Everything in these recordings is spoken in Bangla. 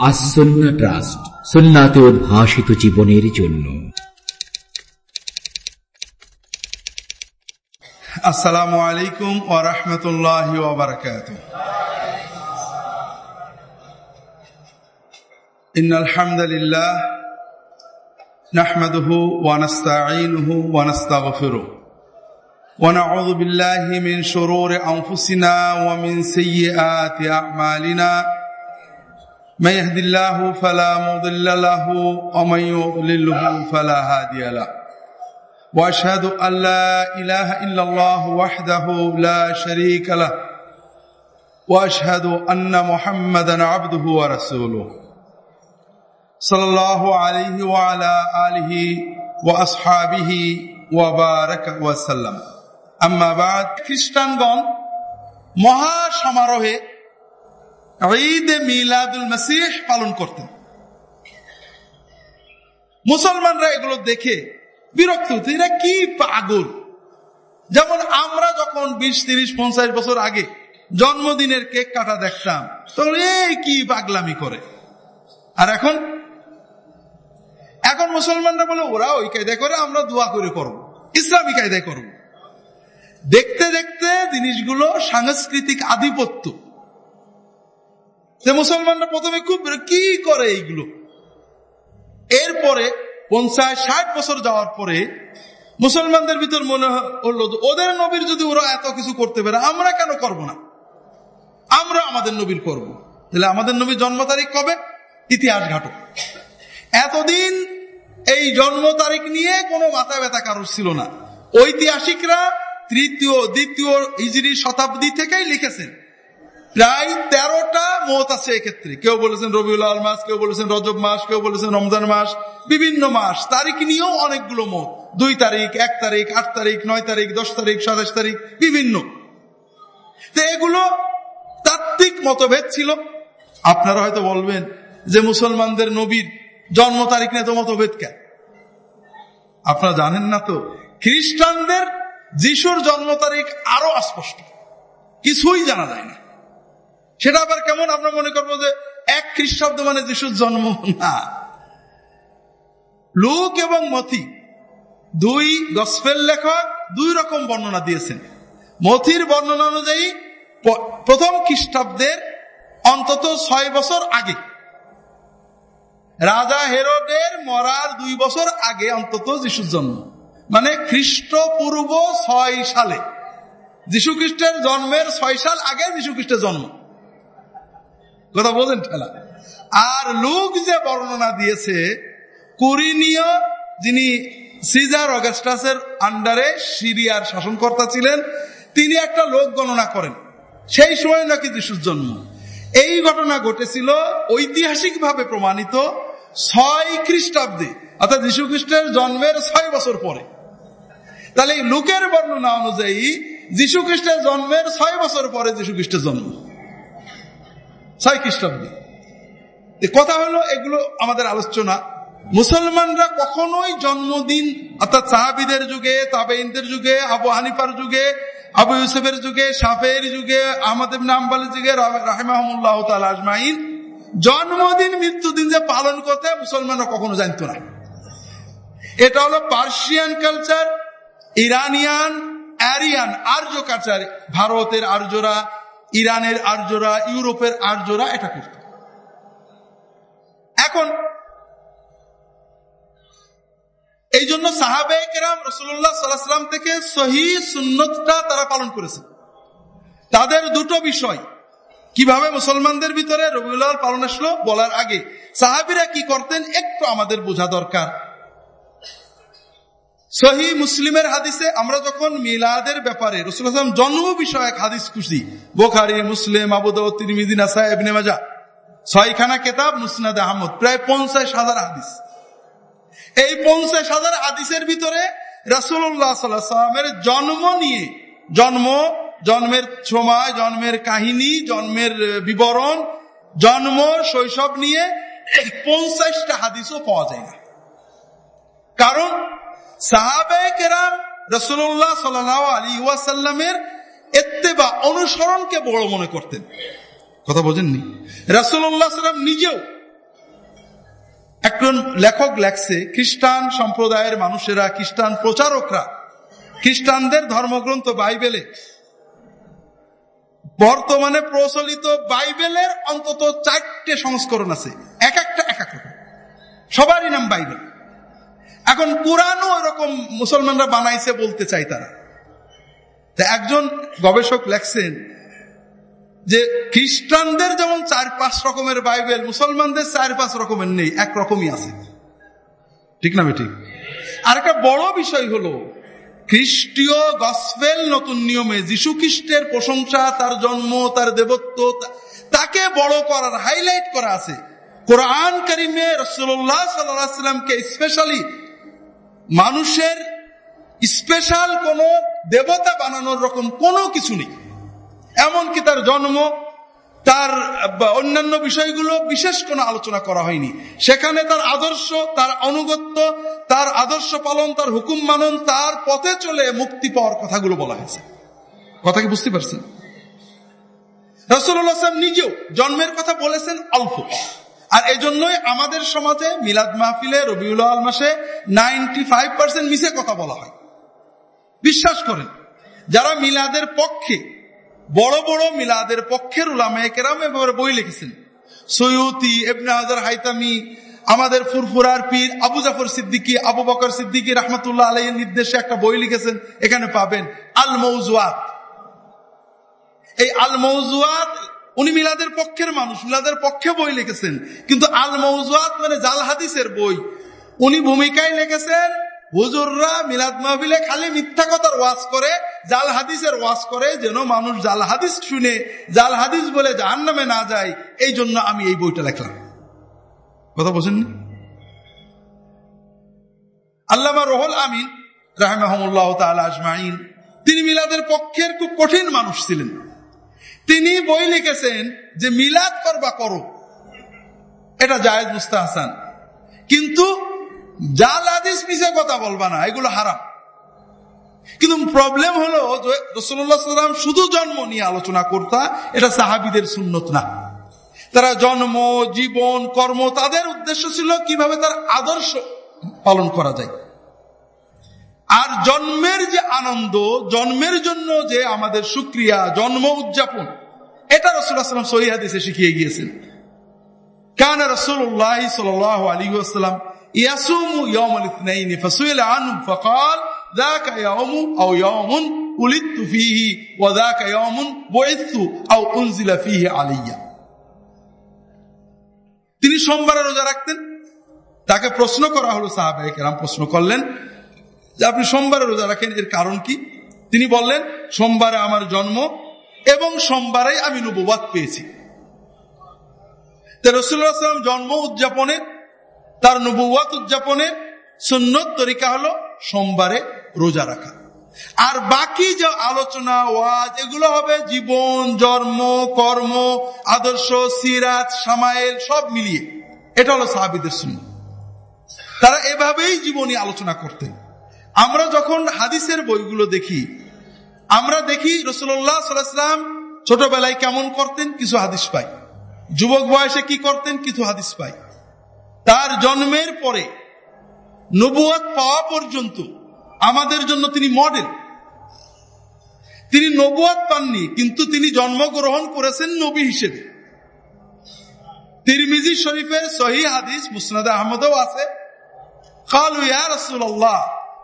আসন্না ট্রাস্ট সুন্নাতে উদ্ভাসিত জীবনের জন্য আসসালামু আলাইকুম ওয়া রাহমাতুল্লাহি ওয়া বারাকাতুহু ইন্নাল হামদালিল্লাহ নাহমাদুহু ওয়া নাস্তাঈনুহু ওয়া নাস্তাগফিরুহ ونعوذ بالله من شرور أنفسنا ومن سيئات أعمالنا من يهد الله فلا مضل له ومن يضلله فلا هادي له واشهد ان لا اله الا الله وحده لا شريك له واشهد ان محمدا عبده ورسوله صلى الله عليه وعلى اله واصحابه وبارك وسلم اما بعد খ্রিস্টানগণ মহা সমারোহে মিলাদুল মসিহ পালন করতেন। মুসলমানরা এগুলো দেখে বিরক্ত হতো, এরা কি পাগল? যেমন আমরা যখন বিশ, তিরিশ, পঞ্চাশ বছর আগে জন্মদিনের কেক কাটা দেখতাম, তখন এই কি পাগলামি করে। আর এখন? এখন মুসলমানরা বলে, ওরা ওই কায়দায় করে, আমরা দোয়া করে করব। ইসলামী কায়দায় করব। দেখতে দেখতে জিনিসগুলো সাংস্কৃতিক আধিপত্য যে মুসলমানরা প্রথমে খুব কি করে এইগুলো? এরপরে পঞ্চাশ, ষাট বছর যাওয়ার পরে মুসলমানদের ভিতর মনে হলো ওদের নবীর যদি ওরা এত কিছু করতে পারে, আমরা কেন করব না? আমরা আমাদের নবীর করব। তাহলে আমাদের নবীর জন্ম তারিখ কবে? ইতিহাস ঘাটো এতদিন এই জন্ম তারিখ নিয়ে কোনো মাথা ব্যথা কারোর ছিল না। ঐতিহাসিকরা তৃতীয়, দ্বিতীয় ইজরি শতাব্দী থেকেই লিখেছেন। প্রায় তেরোটা মত আছে এক্ষেত্রে। কেউ বলেছেন রবিউল আল মাস, কেউ বলেছেন রজব মাস, কেউ বলেছেন রমজান মাস, বিভিন্ন মাস। তারিখ নিয়েও অনেকগুলো মত। দুই তারিখ, এক তারিখ, আট তারিখ, নয় তারিখ, দশ তারিখ, সাতাশ তারিখ, বিভিন্ন। তো এগুলো তাত্ত্বিক মতভেদ ছিল। আপনারা হয়তো বলবেন যে মুসলমানদের নবীর জন্ম তারিখ নিয়ে তো মতভেদ কেন? আপনারা জানেন না তো? খ্রিস্টানদের যিশুর জন্ম তারিখ আরও অস্পষ্ট। কিছুই জানা যায় না। সেটা আবার কেমন? আমরা মনে করব যে এক খ্রিস্টাব্দ মানে যিশুর জন্ম না। লোক এবং মথি দুই গসফেল লেখক দুই রকম বর্ণনা দিয়েছেন। মথির বর্ণনা অনুযায়ী প্রথম খ্রিস্টাব্দের অন্তত ছয় বছর আগে। রাজা হেরোডের মরার দুই বছর আগে অন্তত যিশুর জন্ম। মানে খ্রিস্টপূর্ব ছয় সালে। যীশু খ্রিস্টের জন্মের ছয় সাল আগে যীশু খ্রিস্টের জন্ম। কথা বোঝেন ঠেলা আর লোক যে বর্ণনা দিয়েছে কুরিনীয় যিনি সিজার অগাস্টাসের আন্ডারে সিরিয়ার শাসনকর্তা ছিলেন, তিনি একটা লোক গণনা করেন। সেই সময় নাকি যিশুর জন্ম। এই ঘটনা ঘটেছিল ঐতিহাসিকভাবে প্রমাণিত ছয় খ্রিস্টাব্দে, অর্থাৎ যীশু খ্রিস্টের জন্মের ছয় বছর পরে। তাহলে লোকের বর্ণনা অনুযায়ী, যীশু খ্রিস্টের জন্মের ছয় বছর পরে যীশু খ্রিস্টের জন্ম। ছয় খ্রিস্টাব্দে। কথা হলো, এগুলো আমাদের আলোচনা। মুসলমানরা কখনোই জন্মদিন, অর্থাৎ সাহাবিদের যুগে তাবেইনদের যুগে, আবু হানিফার যুগে, আবু ইউসুফের যুগে সাফের যুগে, আহমদ নাম্বালের যুগে রাহেমাহমুল্লাহ আজমাইন, জন্মদিন মৃত্যুদিন যে পালন করতে মুসলমানরা কখনো জানত না। এটা হলো পার্সিয়ান কালচার, ইরানিয়ান, অ্যারিয়ান, আর্য কালচার, ভারতের আর্যরা ইরানের আর্যরা, ইউরোপের আর্যরা এটা করত। এখন এই জন্য সাহাবে কেরাম রসুল্লাহ সাল্লাহাম থেকে সহি সুন্নতটা তারা পালন করেছে। তাদের দুটো বিষয়, কীভাবে মুসলমানদের ভিতরে রবিউল্লাহ পালন আসলো বলার আগে। সাহাবিরা কি করতেন একটু আমাদের বোঝা দরকার। সহি মুসলিমের হাদিসে আমরা যখন মিলাদের ব্যাপারে রসুল রসুলাম জন্ম বিষয়ক হাদিস খুশি। বোখারি, মুসলিম আবুদিনা মাজা ছয়খানা কেতাব মুসনাদ আহমদ, প্রায় পঞ্চাশ হাজার হাদিস। এই পঞ্চাশ হাজার হাদিসের ভিতরে রাসুল্লাহ জন্ম নিয়ে, জন্ম, জন্মের সময়, জন্মের কাহিনী, জন্মের বিবরণ, জন্ম, শৈশব নিয়ে পঞ্চাশটা হাদিসও পাওয়া যায় না। কারণ সাহাবে রসুল্লাহ সাল আলী ওয়াসাল্লামের এত্তেবা অনুসরণকে বড় মনে করতেন। কথা বোঝেননি? রাসুল্লাহ সাল্লাম নিজেও একজন লেখক লেখছে, খ্রিস্টান সম্প্রদায়ের মানুষেরা, খ্রিস্টান প্রচারকরা, খ্রিস্টানদের ধর্মগ্রন্থ বাইবেলে। বর্তমানে প্রচলিত বাইবেলের অন্তত চারটে সংস্করণ আছে। এক একটা, এক এক রকম। সবারই নাম বাইবেল। এখন কোরআনও এরকম মুসলমানরা বানাইছে বলতে চাই তারা। একজন গবেষক লেখছেন যে খ্রিস্টানদের যেমন চার পাঁচ রকমের বাইবেল, মুসলমানদের চার পাঁচ রকমের নেই, এক রকমই আছে। ঠিক না ঠিক আর একটা বড় বিষয় হলো, খ্রিস্টীয় গসপেল নতুন নিয়মে যীশু খ্রিস্টের প্রশংসা, তার জন্ম, তার দেবত্ব তাকে বড় করার হাইলাইট করা আছে। কোরআন করিমে রসুল্লাহ সাল্লামকে স্পেশালি মানুষের স্পেশাল কোন দেবতা বানানোর রকম কোনো কিছু নেই। এমনকি তার জন্ম, তার অন্যান্য বিষয়গুলো বিশেষ কোনো আলোচনা করা হয়নি। সেখানে তার আদর্শ, তার অনুগত্য তার আদর্শ পালন, তার হুকুম মানন, তার পথে চলে মুক্তি পাওয়ার কথাগুলো বলা হয়েছে। কথা কি বুঝতে পারছেন? রসুল্লাহ নিজেও জন্মের কথা বলেছেন অল্প। আর এই জন্যই আমাদের সমাজে মিলাদ মাহফিলে রবিউল আল মাসে নাইনটি ফাইভ পার্সেন্ট মিশে কথা বলা হয়। বিশ্বাস করেন, যারা মিলাদের পক্ষে, বড় বড় মিলাদের পক্ষের উলামায় কেরাম এভাবে বই লিখেছেন। সৈয়তি এবনে হাজার হাইতামি, আমাদের ফুরফুরার পীর আবু জাফর সিদ্দিকি, আবু বকর সিদ্দিকি রহমতুল্লাহ আলাইয়ের নির্দেশে একটা বই লিখেছেন, এখানে পাবেন আল মৌজুয়াত। এই আল মৌজুয়াত উনি মিলাদের পক্ষের মানুষ, মিলাদের পক্ষে বই লিখেছেন। কিন্তু আল মৌজুয়াত মানে জাল হাদিসের বই। উনি ভূমিকায় লিখেছেন, হুজুররা মিলাদ মাহবিলে খালি মিথ্যা কথার ওয়াজ করে, জাল হাদিসের ওয়াজ করে, যেন মানুষ জাল হাদিস শুনে, জাল হাদিস বলে জাহান নামে না যায়, এই জন্য আমি এই বইটা লেখলাম। কথা বলছেন আল্লামা রোহল আমিন রাহমাহমুল্লাহ আজমাইন, তিনি মিলাদের পক্ষের খুব কঠিন মানুষ ছিলেন। তিনি বই লিখেছেন যে মিলাদ করবা করো। এটা জায়েজ মুস্তা হাসান। কিন্তু জাল হাদিস মিশে কথা বলবা না, এগুলো হারাম। কিন্তু প্রবলেম হলো রসুল্লাহ সাল্লাম শুধু জন্ম নিয়ে আলোচনা করতা, এটা সাহাবিদের সুন্নত না। তারা জন্ম, জীবন, কর্ম, তাদের উদ্দেশ্য ছিল কীভাবে তার আদর্শ পালন করা যায়। আর জন্মের যে আনন্দ জন্মের জন্য যে আমাদের সুক্রিয়া জন্ম উদযাপন এটা রসুল্লাহাম সহি হাদিসে শিখিয়ে গিয়েছেন কান রসুল্লাহ সাল আলী আসসালাম ইয়াসুমু ইয়ম আলিথনাইন ফসুইল আনহু ফকাল ذاك يوم أو يوم ولدت فيه وذاك يوم بعثت أو أنزل فيه علي তিনি সোমবারে রোজা রাখতেন তাকে প্রশ্ন করা হলো সাহাবাই কেরাম প্রশ্ন করলেন যে আপনি সোমবারে রোজা রাখেন, এর কারণ কি? তিনি বললেন, সোমবারে আমার জন্ম এবং সোমবারে আমি নবুবাদ পেয়েছি। রসুল্লাহাম জন্ম উদযাপনের, তার নবুয়াত উদযাপনের সুন্নত তরিকা হলো সোমবারে রোজা রাখা। আর বাকি যে আলোচনা, ওয়াজ, এগুলো হবে জীবন, জন্ম, কর্ম, আদর্শ সিরাজ সামাইল সব মিলিয়ে। এটা হলো সাহাবিদের শূন্য তারা এভাবেই জীবনী আলোচনা করতেন। আমরা যখন হাদিসের বইগুলো দেখি, আমরা দেখি রসুল্লাহ সাল্লাম ছোটবেলায় কেমন করতেন? কিছু হাদিস পাই। যুবক বয়সে কি করতেন? কিছু হাদিস পাই। তার জন্মের পরে নবুয়াত পাওয়া পর্যন্ত আমাদের জন্য তিনি মডেল তিনি নবুয়াত পাননি, কিন্তু তিনি জন্মগ্রহণ করেছেন নবী হিসেবে। তিরমিজি শরীফের সহি হাদিস, মুসনাদ আহমদও আছে। খালু ইয়া রাসূলুল্লাহ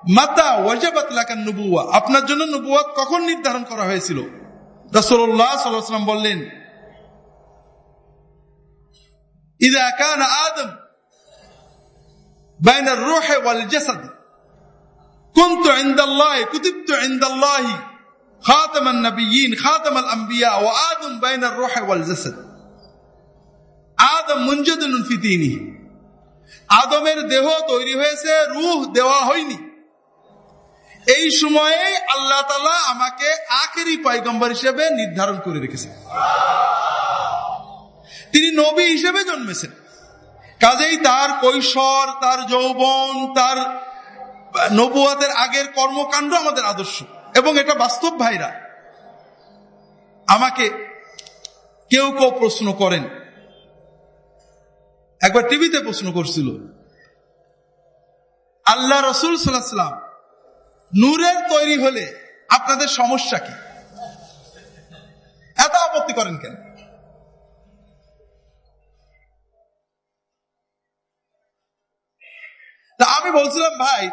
মাতা ওয়াজাবাত লাকান নবুয়া আপনার জন্য নবুয়াত কখন নির্ধারণ করা হয়েছিল রাসূলুল্লাহ সাল্লাল্লাহু আলাইহি ওয়াসাল্লাম বললেন ইদা কানা আদম بين الروح والجسد كنت عند الله كتبت عند الله خاتم النبيين خاتم الأنبياء وآدم بين الروح والجسد আদম মুঞ্জদুন ফি দীনিহি আদমের দেহ তৈরি হয়েছে রুহ দেওয়া হয়নি এই সময়ে আল্লাহ তালা আমাকে আখেরি পাইগম্বর হিসেবে নির্ধারণ করে রেখেছেন। তিনি নবী হিসেবে জন্মেছেন। কাজেই তার কৈশোর, তার যৌবন, তার নবুয়াদের আগের কর্মকাণ্ড আমাদের আদর্শ এবং এটা বাস্তব ভাইরা। আমাকে কেউ কেউ প্রশ্ন করেন। একবার টিভিতে প্রশ্ন করছিল, আল্লাহ রসুল সাল্লাম নূরের তৈরি হলে আপনাদের সমস্যা কি? এত আপত্তি করেন কেন? তা আমি বলছিলাম, ভাই,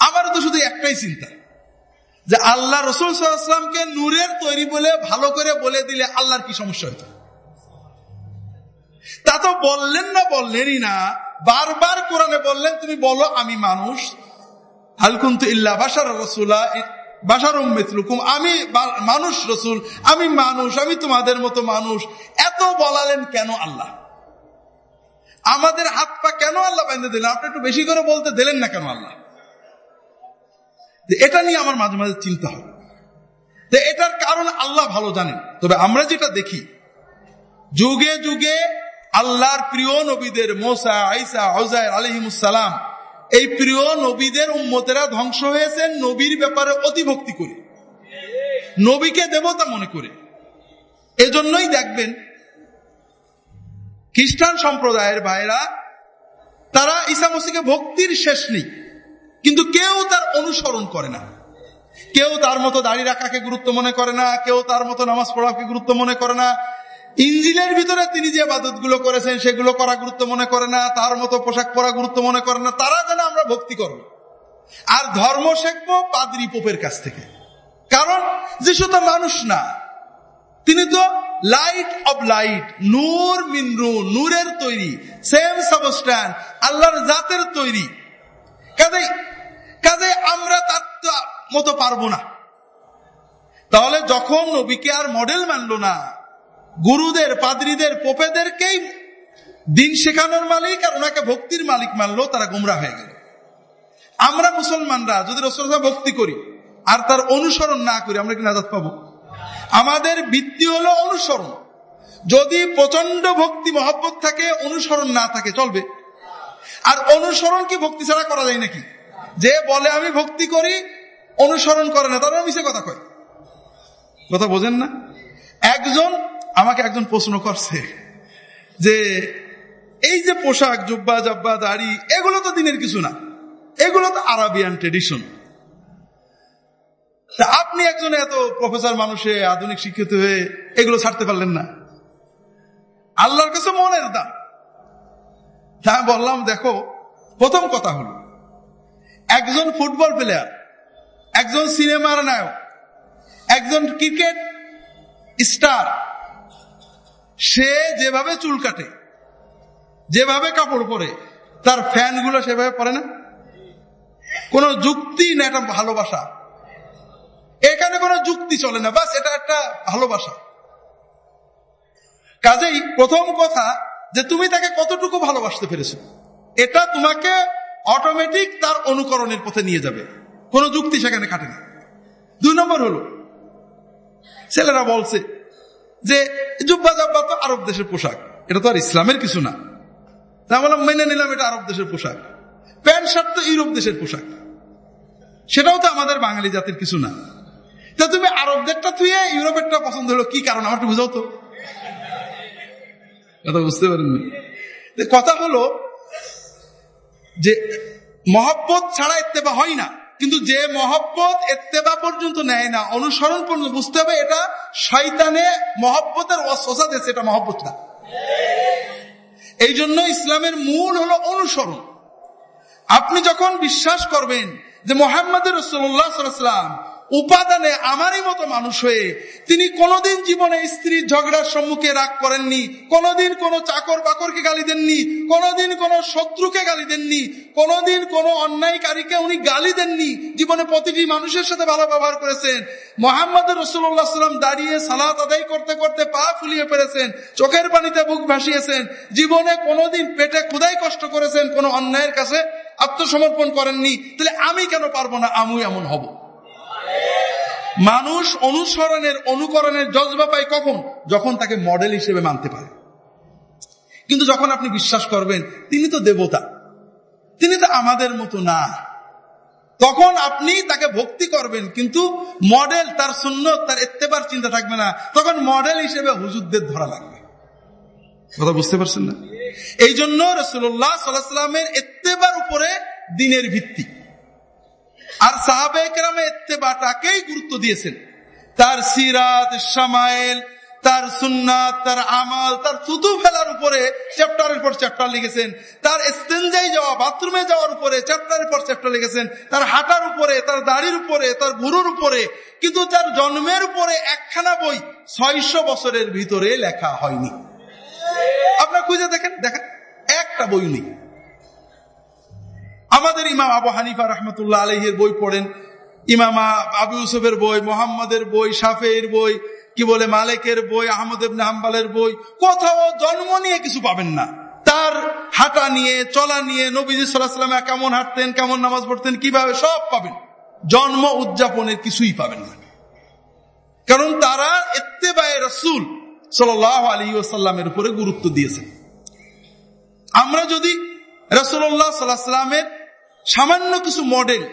আমারও তো শুধু একটাই চিন্তা, যে আল্লাহ রসুল সাল্লামকে নূরের তৈরি বলে, ভালো করে বলে দিলে আল্লাহর কি সমস্যা হইত? তা তো বললেন না, বললেনই না। বারবার কোরআনে বললেন, তুমি বলো, আমি মানুষ হালকুন্তু ইল্লা বাসার রসুলা আমি মানুষ রসুল, আমি মানুষ, আমি তোমাদের মতো মানুষ, এত বলালেন কেন আল্লাহ? আমাদের হাত পা কেন আল্লাহ বেঁধে দিলেন? আপনি একটু বেশি করে বলতে দিলেন না কেন আল্লাহ? এটা নিয়ে আমার মাঝে মাঝে চিন্তা হয়। এটার কারণ আল্লাহ ভালো জানেন। তবে আমরা যেটা দেখি, যুগে যুগে আল্লাহর প্রিয় নবীদের মোসা আইসা হজায় আলহিমুসালাম এই প্রিয় নবীদের উম্মতেরা ধ্বংস হয়েছে, নবীর ব্যাপারে অতিভক্তি করে। নবীকে দেবতা মনে করে। এজন্যই দেখবেন, খ্রিস্টান সম্প্রদায়ের ভাইরা তারা ঈসা মসিকে ভক্তির শেষ নেই। কিন্তু কেউ তার অনুসরণ করে না। কেউ তার মতো দাড়ি রাখাকে গুরুত্ব মনে করে না, কেউ তার মতো নামাজ পড়াকে গুরুত্ব মনে করে না ইঞ্জিলের ভিতরে তিনি যে বাদতগুলো করেছেন, সেগুলো করা গুরুত্ব মনে করে না, তার মতো পোশাক পরা গুরুত্ব মনে করে না, তারা যেন আমরা ভক্তি করব। আর ধর্ম শেখবো পাদ্রি পোপের কাছ থেকে। কারণ যিশু তো মানুষ না। তিনি তো লাইট অব লাইট নূর মিনরু নূরের তৈরি সেম সাবস্ট্যান্ড আল্লাহর জাতের তৈরি। কাজে কাজে আমরা তার মতো পারব না। তাহলে যখন নবীকে আর মডেল মানলো না গুরুদের, পাদ্রীদের, পোপেদেরকেই দিন শেখানোর মালিক আর ওনাকে ভক্তির মালিক মানলো তারা গুমরা হয়ে গেল। আমরা মুসলমানরা, যদি রসুল ভক্তি করি আর তার অনুসরণ না করি, আমরা কি নাজাদ পাবো। আমাদের ভিত্তি হলো অনুসরণ। যদি প্রচণ্ড ভক্তি, মহব্বত থাকে, অনুসরণ না থাকে, চলবে। আর অনুসরণ কি ভক্তি ছাড়া করা যায় নাকি? যে বলে আমি ভক্তি করি, অনুসরণ করে না তারা মিশে কথা কয়। কথা বোঝেন না? একজন আমাকে একজন প্রশ্ন করছে যে, এই যে পোশাক, জুব্বা, জব্বা, দাড়ি, এগুলো তো দিনের কিছু না। এগুলো তো আরাবিয়ান ট্রেডিশন আপনি একজন এত প্রফেসর মানুষে, আধুনিক শিক্ষিত হয়ে এগুলো ছাড়তে পারলেন না। আল্লাহর কাছে মনের দাম। তা বললাম, দেখো, প্রথম কথা হলো, একজন ফুটবল প্লেয়ার একজন সিনেমার নায়ক, একজন ক্রিকেট স্টার সে যেভাবে চুল কাটে, যেভাবে কাপড় পরে, তার ফ্যানগুলো সেভাবে পরে না? কোন যুক্তি না, এটা ভালোবাসা। এখানে কোনো যুক্তি চলে না, বাস এটা একটা ভালোবাসা। কাজেই প্রথম কথা যে তুমি তাকে কতটুকু ভালোবাসতে পেরেছ, এটা তোমাকে অটোমেটিক তার অনুকরণের পথে নিয়ে যাবে। কোনো যুক্তি সেখানে কাটে না দুই নম্বর হলো, ছেলেরা বলছে যে জুব্বা জাব্বা তো আরব দেশের পোশাক। এটা তো আর ইসলামের কিছু না। বললাম মেনে নিলাম এটা আরব দেশের পোশাক। প্যান্ট শার্ট তো ইউরোপ দেশের পোশাক। সেটাও তো আমাদের বাঙালি জাতির কিছু না। তা তুমি আরবদেরটা থুয়ে ইউরোপেরটা পছন্দ হলো, কি কারণ? আমার একটু বুঝাও তো। কথা বুঝতে পারেননি কথা হলো যে মহব্বত ছাড়া এত্তেবা হয় না। কিন্তু যে মহব্বত এত্তেবা পর্যন্ত নেয় না, অনুসরণ পর্যন্ত, বুঝতে হবে এটা শয়তানে মহব্বতের অসোসা দিয়েছে, এটা মহব্বত না। এই জন্য ইসলামের মূল হলো অনুসরণ। আপনি যখন বিশ্বাস করবেন যে মোহাম্মদ রসুল্লাহ সাল্লাম উপাদানে আমারই মতো মানুষ হয়ে তিনি কোনোদিন জীবনে স্ত্রীর ঝগড়ার সম্মুখে রাগ করেননি, কোনোদিন কোনো চাকর বাকরকে গালি দেননি, কোনোদিন কোনো শত্রুকে গালি দেননি, কোনোদিন কোনো অন্যায়কারীকে উনি গালি দেননি। জীবনে প্রতিটি মানুষের সাথে ভালো ব্যবহার করেছেন। মোহাম্মদ রসুল্লাহ সাল্লাম দাঁড়িয়ে সালাত আদায় করতে করতে পা ফুলিয়ে পেরেছেন চোখের পানিতে বুক ভাসিয়েছেন। জীবনে কোনোদিন পেটে ক্ষুদাই কষ্ট করেছেন, কোনো অন্যায়ের কাছে আত্মসমর্পণ করেননি। তাহলে আমি কেন পারব না? আমি এমন হব। মানুষ অনুসরণের অনুকরণের জজবা পায় কখন? যখন তাকে মডেল হিসেবে মানতে পারে। কিন্তু যখন আপনি বিশ্বাস করবেন তিনি তো দেবতা। তিনি তো আমাদের মতো না। তখন আপনি তাকে ভক্তি করবেন কিন্তু মডেল তার শূন্য তার এত্তেবার চিন্তা থাকবে না। তখন মডেল হিসেবে হুজুরদের ধরা লাগবে। কথা বুঝতে পারছেন না? এই জন্য রসুল্লাহ সাল্লাহামের এত্তেবার উপরে দিনের ভিত্তি। আর সাহাবে একরামে এত্তেবাটাকেই গুরুত্ব দিয়েছেন। তার সিরাত সামাইল তার সুন্নাত, তার আমাল, তার থুতু ফেলার উপরে চ্যাপ্টারের পর চ্যাপ্টার লিখেছেন। তার স্টেঞ্জাই যাওয়া বাথরুমে যাওয়ার উপরে চ্যাপ্টারের পর চ্যাপ্টার লিখেছেন। তার হাঁটার উপরে, তার দাড়ির উপরে, তার গুরুর উপরে, কিন্তু তার জন্মের উপরে একখানা বই ছয়শো বছরের ভিতরে লেখা হয়নি। আপনার খুঁজে দেখেন দেখেন, একটা বই নেই। আমাদের ইমাম আবু হানিফা রহমতুল্লাহ আলহের বই পড়েন। ইমামা আবু ইউসুফের বই, মোহাম্মদের বই শাফের বই, কি বলে মালিকের বই, আহমদ ইবনে হাম্বালের বই, কোথাও জন্ম নিয়ে কিছু পাবেন না। তার হাঁটা নিয়ে, চলা নিয়ে নবীজি সাল্লাহাম কেমন হাঁটতেন, কেমন নামাজ পড়তেন, কীভাবে সব পাবেন। জন্ম উদযাপনের কিছুই পাবেন না। কারণ তারা এত্তেবায় রসুল সাল আলী ওসাল্লামের উপরে গুরুত্ব দিয়েছেন। আমরা যদি রসুল্লাহ সাল্লাহ সাল্লামের সামান্য কিছু মডেল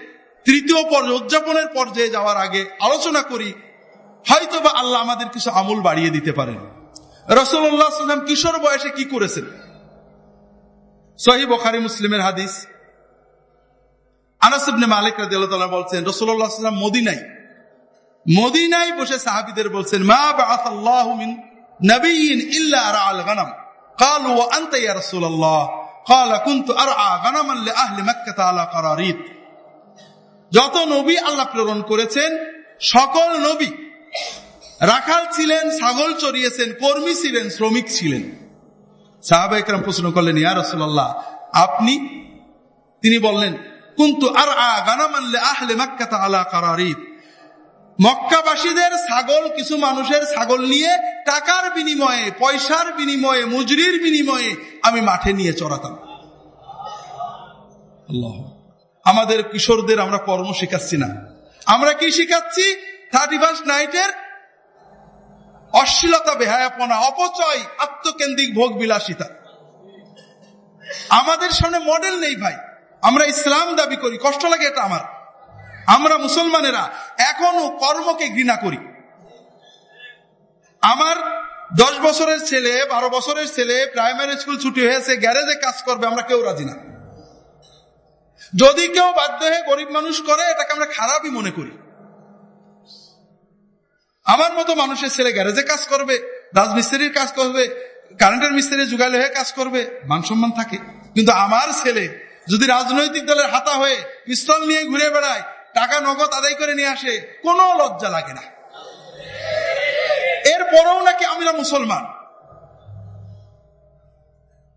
তৃতীয় পর্যায়ে উদযাপনের পর্যায়ে যাওয়ার আগে আলোচনা করি হয়তো বা আল্লাহ আমাদের কিছু আমল বাড়িয়ে দিতে পারেন রসুল্লাহ সাল্লাম কিশোর বয়সে কি করেছেন সহি বখারি মুসলিমের হাদিস আনাসিবনে মালিক রাজিয়াল্লাহ বলছেন রসুল্লাহ সাল্লাম মদিনাই মদিনায় বসে সাহাবিদের বলছেন মা বাআতাল্লাহ মিন নাবিয়িন ইল্লা রাআল গানাম قالوا وانت يا رسول الله قال كنت ارعى غنما لاهل مكه على قراريط যত নবী আল্লাহ প্রেরণ করেছেন সকল নবী রাখাল ছিলেন ছাগল চড়িয়েছেন কর্মী ছিলেন শ্রমিক ছিলেন সাহাবা একরাম প্রশ্ন করলেন ইয়া রসুল্লাহ আপনি তিনি বললেন কিন্তু আর গানামানলে আহলে মাক্কাতা আলা কারারিত মক্কাবাসীদের ছাগল, কিছু মানুষের ছাগল নিয়ে টাকার বিনিময়ে, পয়সার বিনিময়ে, মজুরির বিনিময়ে আমি মাঠে নিয়ে চড়াতাম। আমাদের কিশোরদের আমরা কর্ম শিখাচ্ছি না। আমরা কি শিখাচ্ছি? থার্টি ফার্স্ট নাইটের অশ্লীলতা, বেহায়াপনা, অপচয়, আত্মকেন্দ্রিক ভোগ বিলাসিতা আমাদের সামনে মডেল নেই ভাই। আমরা ইসলাম দাবি করি। কষ্ট লাগে এটা আমার। আমরা মুসলমানেরা এখনও কর্মকে ঘৃণা করি। আমার দশ বছরের ছেলে, বারো বছরের ছেলে প্রাইমারি স্কুল ছুটি হয়েছে গ্যারেজে কাজ করবে, আমরা কেউ রাজি না। যদি কেউ বাধ্য হয়ে গরিব মানুষ করে, এটাকে আমরা খারাপই মনে করি। আমার মতো মানুষের ছেলে গ্যারেজে কাজ করবে, রাজমিস্ত্রির কাজ করবে কারেন্টের মিস্ত্রি যুগালে হয়ে কাজ করবে, মান সম্মান থাকে। কিন্তু আমার ছেলে যদি রাজনৈতিক দলের হাতা হয়ে পিস্তল নিয়ে ঘুরে বেড়ায় টাকা নগদ আদায় করে নিয়ে আসে, কোনো লজ্জা লাগে না। এরপরেও নাকি আমরা মুসলমান।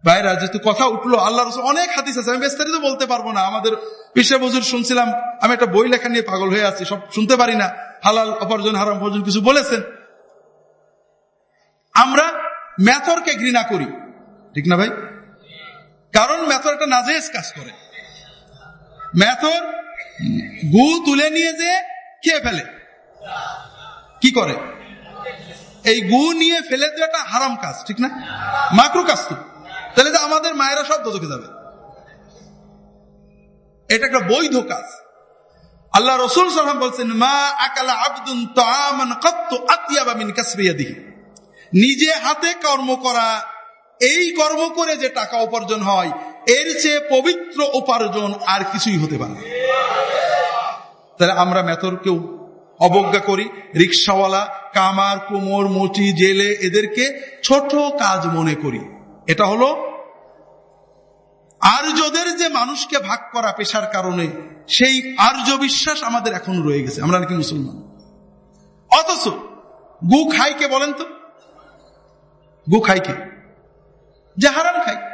বাইরা যেহেতু কথা উঠল আল্লাহ রসুল অনেক হাদিস আছে, আমি বিস্তারিত বলতে পারব না। আমাদের পিসা বজুর শুনছিলাম, আমি একটা বই লেখা নিয়ে পাগল হয়ে আছি, সব শুনতে পারি না। হালাল অপরজন হারাম অপরজন কিছু বলেছেন। আমরা ম্যাথরকে ঘৃণা করি। ঠিক না ভাই? কারণ ম্যাথর একটা নাজেজ কাজ করে। ম্যাথর গু তুলে নিয়ে যে খেয়ে ফেলে। কি করে? এই গু নিয়ে ফেলে দেওয়াটা হারাম কাজ, ঠিক না? মাকরু কাজ তো। তাহলে তো আমাদের মায়েরা সব দোজকে যাবে। এটা একটা বৈধ কাজ। আল্লাহ রসুল সাল্লাম বলছেন, মা আকালা আব্দুন তামান কত্ত আতিয়াবা মিন কাসবিয়াদিহি নিজে হাতে কর্ম করা, এই কর্ম করে যে টাকা উপার্জন হয় এর চেয়ে পবিত্র উপার্জন আর কিছুই হতে পারে তাহলে আমরা মেথর কেউ অবজ্ঞা করি, রিক্সাওয়ালা, কামার, কুমোর, মুচি, জেলে এদেরকে ছোট কাজ মনে করি। এটা হলো, আর্যদের যে মানুষকে ভাগ করা পেশার কারণে, সেই আর্য বিশ্বাস আমাদের এখন রয়ে গেছে। আমরা নাকি মুসলমান? অথচ গু খাই কে বলেন তো? গু খাইকে? যে হারাম খাই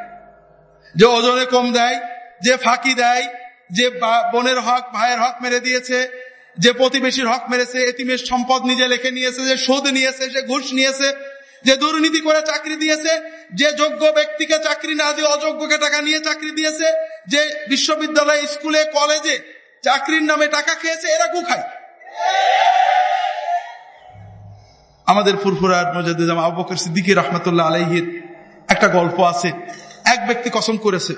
যে ওজনে কম দেয়, যে ফাঁকি দেয়, যে বোনের হক, ভাইয়ের হক মেরে দিয়েছে, যে প্রতিবেশীর হক মেরেছে, এতিমের সম্পদ নিজে লেখে নিয়েছে, যে সুদ নিয়েছে, যে ঘুষ নিয়েছে, যে দুর্নীতি করে চাকরি দিয়েছে, যে যোগ্য ব্যক্তিকে চাকরি না দিয়ে অযোগ্যকে টাকা নিয়ে চাকরি দিয়েছে, যে বিশ্ববিদ্যালয়, স্কুলে, কলেজে চাকরির নামে টাকা খেয়েছে, এরা গু খায়। আমাদের ফুরফুরার মজাদুজ্জামা আবু বকর সিদ্দিকী রহমতুল্লাহ আলাইহির একটা গল্প আছে। এক ব্যক্তি কসম করেছে।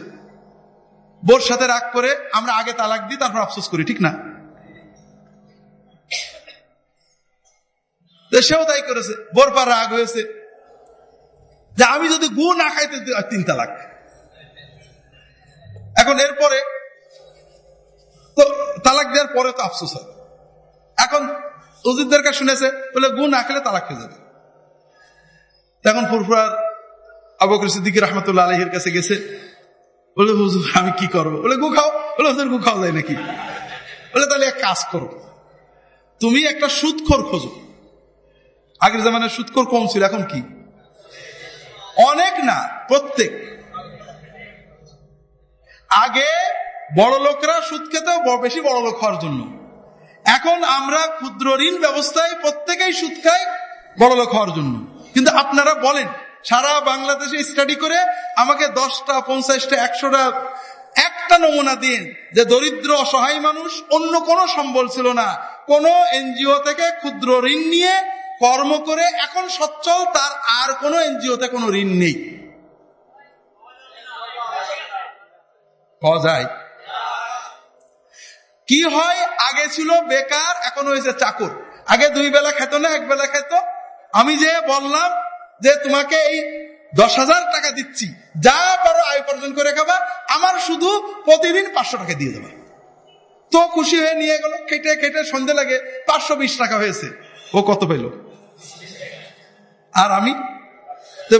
বোর সাথে রাগ করে আমরা আগে তালাক দিই, তারপর আফসোস করি, ঠিক না? সেও তাই করেছে। বোর পার রাগ হয়েছে। যে আমি যদি গু না খাইতে তিন তালাক। এখন এরপরে তো তালাক দেওয়ার পরে তো আফসোস হয়। এখন উজিদদের কাছে শুনেছে, বলে গু না খেলে তালাক হয়ে যাবে। তখন ফুরফুরার আবকর সিদ্দিক রহমতুল্লাহ আলহের কাছে গেছে। বলে, হুজুর, আমি কি করব? বলে, গু খাও। বলে, হুজুর, গু খাওয়া যায় নাকি? বলে, তাহলে এক কাজ করো। তুমি একটা সুদখোর খোঁজো। আগের জামানের সুদখোর কম ছিল, এখন কি? অনেক না, প্রত্যেক। আগে বড় লোকরা সুদ খেতে বেশি বড় লোক হওয়ার জন্য। এখন আমরা ক্ষুদ্র ঋণ ব্যবস্থায় প্রত্যেকেই সুদ খাই বড় লোক হওয়ার জন্য। কিন্তু আপনারা বলেন সারা বাংলাদেশে স্টাডি করে আমাকে দশটা, পঞ্চাশটা, একশোটা, একটা নমুনা দিন যে দরিদ্র, অসহায় মানুষ অন্য কোনো সম্বল ছিল না। কোন এনজিও থেকে ক্ষুদ্র ঋণ নিয়ে কর্ম করে এখন সচ্ছল, তার আর কোন এনজিওতে কোনো ঋণ নেই। যায়। কি হয়? আগে ছিল বেকার, এখন হয়েছে চাকর। আগে দুই বেলা খেত না, এক বেলা খেত। আমি যে বললাম যে তোমাকে এই দশ হাজার টাকা দিচ্ছি, যা পারো আয় উপার্জন করে খাবা, আমার শুধু প্রতিদিন পাঁচশো টাকা দিয়ে দেবা। তো খুশি হয়ে নিয়ে গেল, খেটে খেটে সন্ধে লাগে, পাঁচশো বিশ টাকা হয়েছে। ও কত পেল? আর আমি?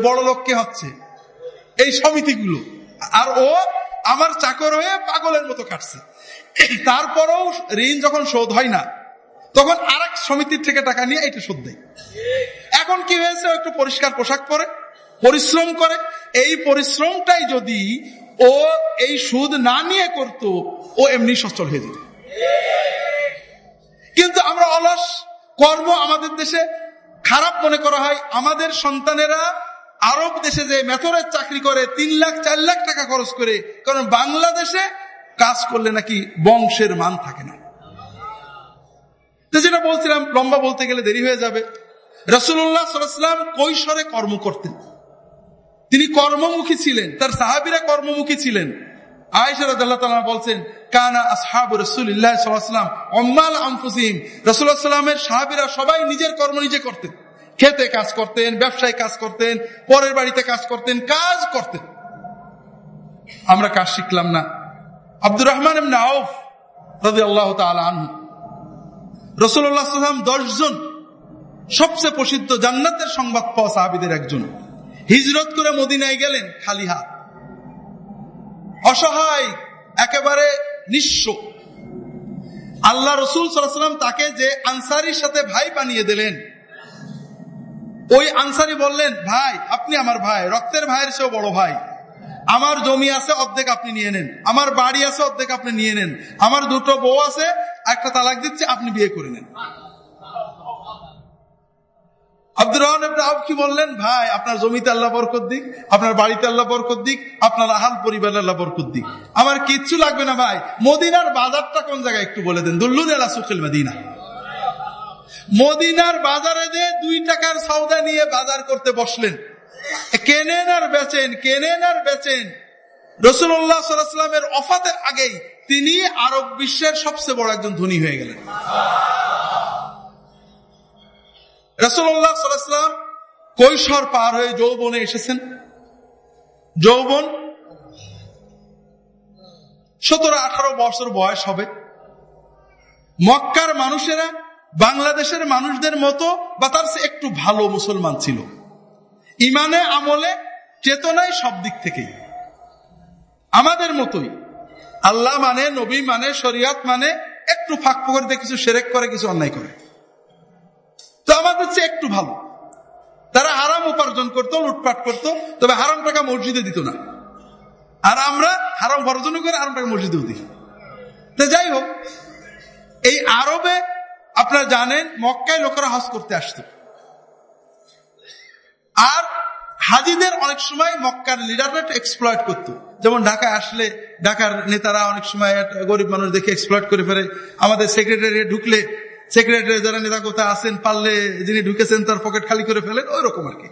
বড় লোক কে হচ্ছে? এই সমিতিগুলো। আর ও আমার চাকর হয়ে পাগলের মতো কাটছে। তারপরেও ঋণ যখন শোধ হয় না তখন আর এক সমিতির থেকে টাকা নিয়ে এটা শোধ দেয়। এখন কি হয়েছে? একটু পরিষ্কার পোশাক পরে, পরিশ্রম করে। এই পরিশ্রমটাই যদি ও এই সুদ না নিয়ে করত, ও এমনি সচল হয়ে যেত। কিন্তু আমরা অলস, কর্ম আমাদের দেশে খারাপ মনে করা হয়। আমাদের সন্তানেরা আরব দেশে যে মেথরের চাকরি করে, তিন লাখ, চার লাখ টাকা খরচ করে, কারণ বাংলাদেশে কাজ করলে নাকি বংশের মান থাকে না। যেটা বলছিলাম, লম্বা বলতে গেলে দেরি হয়ে যাবে। রসুল্লাহ সাল্লাম কৈশোরে কর্ম করতেন। তিনি কর্মমুখী ছিলেন, তার সাহাবিরা কর্মমুখী ছিলেন। বলছেন সবাই নিজের কর্ম নিজে করতেন। কাজ করতেন, ব্যবসায় কাজ করতেন, পরের বাড়িতে কাজ করতেন কাজ করতেন। আমরা কাজ শিখলাম না। আব্দুর রহমান আল্লাহ রসুল্লাহাম দশজন সবচেয়ে প্রসিদ্ধ জান্নাতের সংবাদ পাওয়া সাহাবিদের একজন। হিজরত করে মদিনায় গেলেন খালি হাত। অসহায়, একেবারে নিঃস্ব। আল্লাহ রসুল সাল্লাম তাকে যে আনসারির সাথে ভাই বানিয়ে দিলেন, ওই আনসারি বললেন, ভাই, আপনি আমার ভাই, রক্তের ভাইয়ের চেয়েও বড় ভাই। আমার জমি আছে, অর্ধেক আপনি নিয়ে নেন। আমার বাড়ি আছে, অর্ধেক আপনি নিয়ে নেন। আমার দুটো বউ আছে, একটা তালাক দিচ্ছে, আপনি বিয়ে করে নেন। আব্দুর রহমান কি বললেন? ভাই, আপনার জমিতে আল্লাহ বরকত দিক, আপনার বাড়িতে আল্লাহ বরকত দিক, আপনার আহাল পরিবার আল্লাহ বরকত দিক। আমার কিচ্ছু লাগবে না, ভাই। মদিনার বাজারটা কোন জায়গায় একটু বলে দেন? দুল্লুন এলা সুখিল মদিনা। মদিনার বাজারে যে দুই টাকার সৌদা নিয়ে বাজার করতে বসলেন কেনেন আর বেচেন, কেনেন আর বেচেন। রসুল্লাহ সাল্লামের অফাতের আগেই তিনি আরব বিশ্বের সবচেয়ে বড় একজন ধনী হয়ে গেলেন। রসুল্লাহ সাল্লাম কৈশোর পার হয়ে যৌবনে এসেছেন। যৌবন সতেরো আঠারো বছর বয়স হবে। মক্কার মানুষেরা বাংলাদেশের মানুষদের মতো বা তার একটু ভালো মুসলমান ছিল। ইমানে, আমলে চেতনায় সব দিক থেকেই। আমাদের মতোই। আল্লাহ মানে নবী মানে শরিয়াত মানে একটু ফাঁক ফকরতে কিছু সেরেক করে, কিছু অন্যায় করে। তো আমাদের চেয়ে একটু ভালো। তারা হারাম উপার্জন করতো, লুটপাট করত, তবে হারাম টাকা মসজিদে দিত না। আর আমরা হারাম বর্জন করে হারাম টাকা মসজিদেও দিই। তো যাই হোক, এই আরবে আপনারা জানেন, মক্কায় লোকেরা হজ করতে আসত। আর হাজিদের অনেক সময় মক্কার লিডাররা এক্সপ্লয়েট করত। যেমন ঢাকায় আসলে ঢাকার নেতারা অনেক সময় গরিব মানুষ দেখে এক্সপ্লয়েট করে ফেলে। আমাদের সেক্রেটারি ঢুকলে সেক্রেটারি যারা নেতা কোথায় আসেন পারলে যিনি ঢুকেছেন তার পকেট খালি করে ফেলেন ওই রকম আর কি।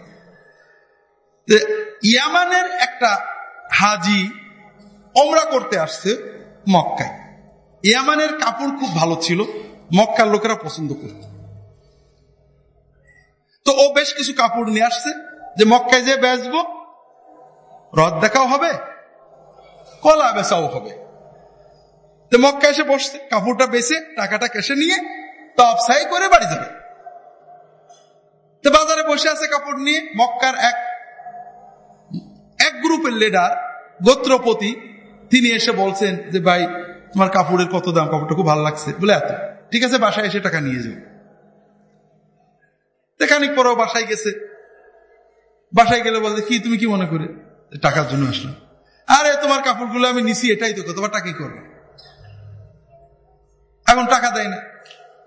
ইয়ামানের একটা হাজি অমরা করতে আসছে মক্কায়। ইয়ামানের কাপড় খুব ভালো ছিল, মক্কার লোকেরা পছন্দ করত। তো ও বেশ কিছু কাপড় নিয়ে আসছে যে মক্কায় যে বেচবো রদ দেখাও হবে, কলা বেচাও হবে। তো মক্কা এসে বসছে, কাপড়টা বেছে টাকাটা কেসে নিয়ে তফসাই করে বাড়ি যাবে। তো বাজারে বসে আছে কাপড় নিয়ে মক্কার এক এক গ্রুপের লিডার গোত্রপতি, তিনি এসে বলছেন যে, ভাই, তোমার কাপড়ের কত দাম? কাপড়টা খুব ভালো লাগছে। বলে, এত। ঠিক আছে, বাসায় এসে টাকা নিয়ে যাও। খানিক পরেও বাসায় গেছে। বাসায় গেলে বলতে কি, তুমি কি মনে করে? টাকার জন্য আসলাম আরে, তোমার কাপড়গুলো আমি নিছি, এটাই তো, তোমার টাকা করবে। এখন টাকা দেয় না।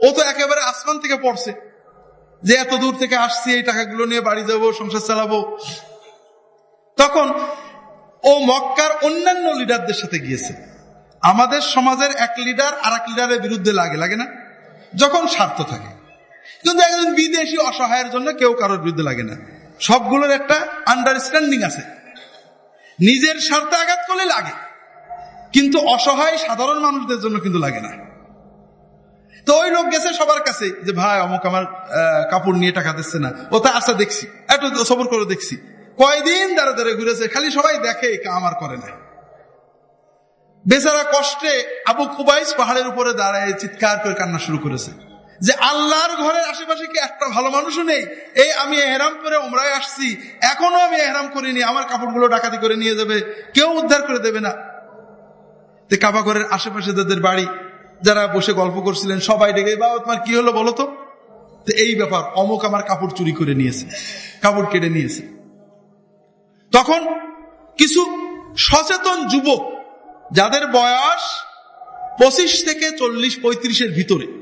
ও তো একেবারে আসমান থেকে পড়ছে। যে এত দূর থেকে আসছি, এই টাকাগুলো নিয়ে বাড়ি যাব, সংসার চালাবো। তখন ও মক্কার অন্যান্য লিডারদের সাথে গিয়েছে। আমাদের সমাজের এক লিডার আর এক লিডারের বিরুদ্ধে লাগে লাগে না? যখন স্বার্থ থাকে। কিন্তু একজন বিদেশি অসহায়ের জন্য কেউ কারোর বিরুদ্ধে লাগে না। সবগুলোর একটা আন্ডারস্ট্যান্ডিং আছে। নিজের স্বার্থে আঘাত করলে লাগে। কিন্তু অসহায় সাধারণ মানুষদের জন্য কিন্তু লাগে না। তো ওই লোক গেছে সবার কাছে যে, ভাই, অমুক আমার কাপড় নিয়ে টাকা দিচ্ছে না। ও তা আশা দেখছি। একটু সবর করে দেখছি। কয়দিন দাঁড়ে দাঁড়ে ঘুরেছে, খালি সবাই দেখে আমার করে না। বেচারা কষ্টে আবু কুবাইস পাহাড়ের উপরে দাঁড়ায়, চিৎকার করে কান্না শুরু করেছে। যে আল্লাহর ঘরের আশেপাশে কি একটা ভালো মানুষও নেই? এই আমি এহরাম করে ওমরায় আসছি। এখনও আমি এহরাম করিনি। আমার কাপড়গুলো ডাকাতি করে নিয়ে যাবে। কেউ উদ্ধার করে দেবে না। কাবা ঘরের আশেপাশে যাদের বাড়ি, যারা বসে গল্প করছিলেন, সবাই ডেকে, বাবা, তোমার কি হলো বলো তো? এই ব্যাপার। অমুক আমার কাপড় চুরি করে নিয়েছে। কাপড় কেটে নিয়েছে। তখন কিছু সচেতন যুবক, যাদের বয়স পঁচিশ থেকে চল্লিশ, পঁয়ত্রিশের ভিতরে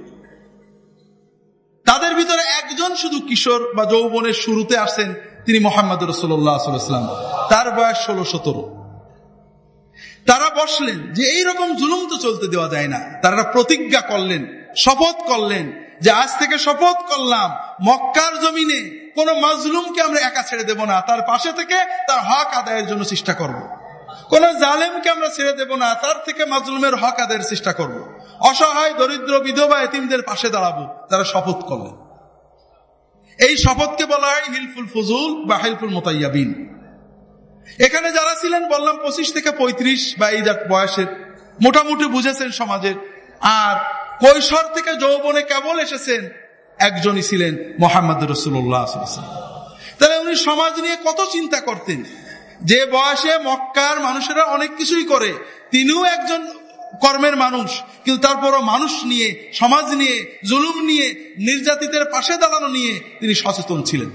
তাদের ভিতরে একজন শুধু কিশোর বা যৌবনের শুরুতে আসেন তিনি মোহাম্মদ রসোল্লাহাম তার বয়স ষোলো সতেরো তারা বসলেন যে এই রকম জুলুম তো চলতে দেওয়া যায় না তারা প্রতিজ্ঞা করলেন, শপথ করলেন যে আজ থেকে শপথ করলাম, মক্কার জমিনে কোন মাজলুমকে আমরা একা ছেড়ে দেব না, তার পাশে থেকে তার হক আদায়ের জন্য চেষ্টা করব। কোন জালেমকে আমরা ছেড়ে দেব না, তার থেকে মাজলুমের হক আদায়ের চেষ্টা করব। অসহায়, দরিদ্র বিধবা এতিমদের পাশে দাঁড়াবো তারা শপথ করলেন। এই শপথকে বলা হয় হিলফুল ফজুল বা হিলফুল মোতাইয়াবিন। এখানে যারা ছিলেন, বললাম পঁচিশ থেকে পঁয়ত্রিশ বা এই বয়সের, মোটামুটি বুঝেছেন সমাজের। আর কৈশোর থেকে যৌবনে কেবল এসেছেন একজনই ছিলেন মোহাম্মদ রসুল্লাহ তাহলে উনি সমাজ নিয়ে কত চিন্তা করতেন? যে বয়সে মক্কার মানুষেরা অনেক কিছুই করে, তিনিও একজন কর্মের মানুষ, কিন্তু তারপরও মানুষ নিয়ে, সমাজ নিয়ে, জুলুম নিয়ে, নির্যাতিতের পাশে দাঁড়ানো নিয়ে তিনি সচেতন ছিলেন।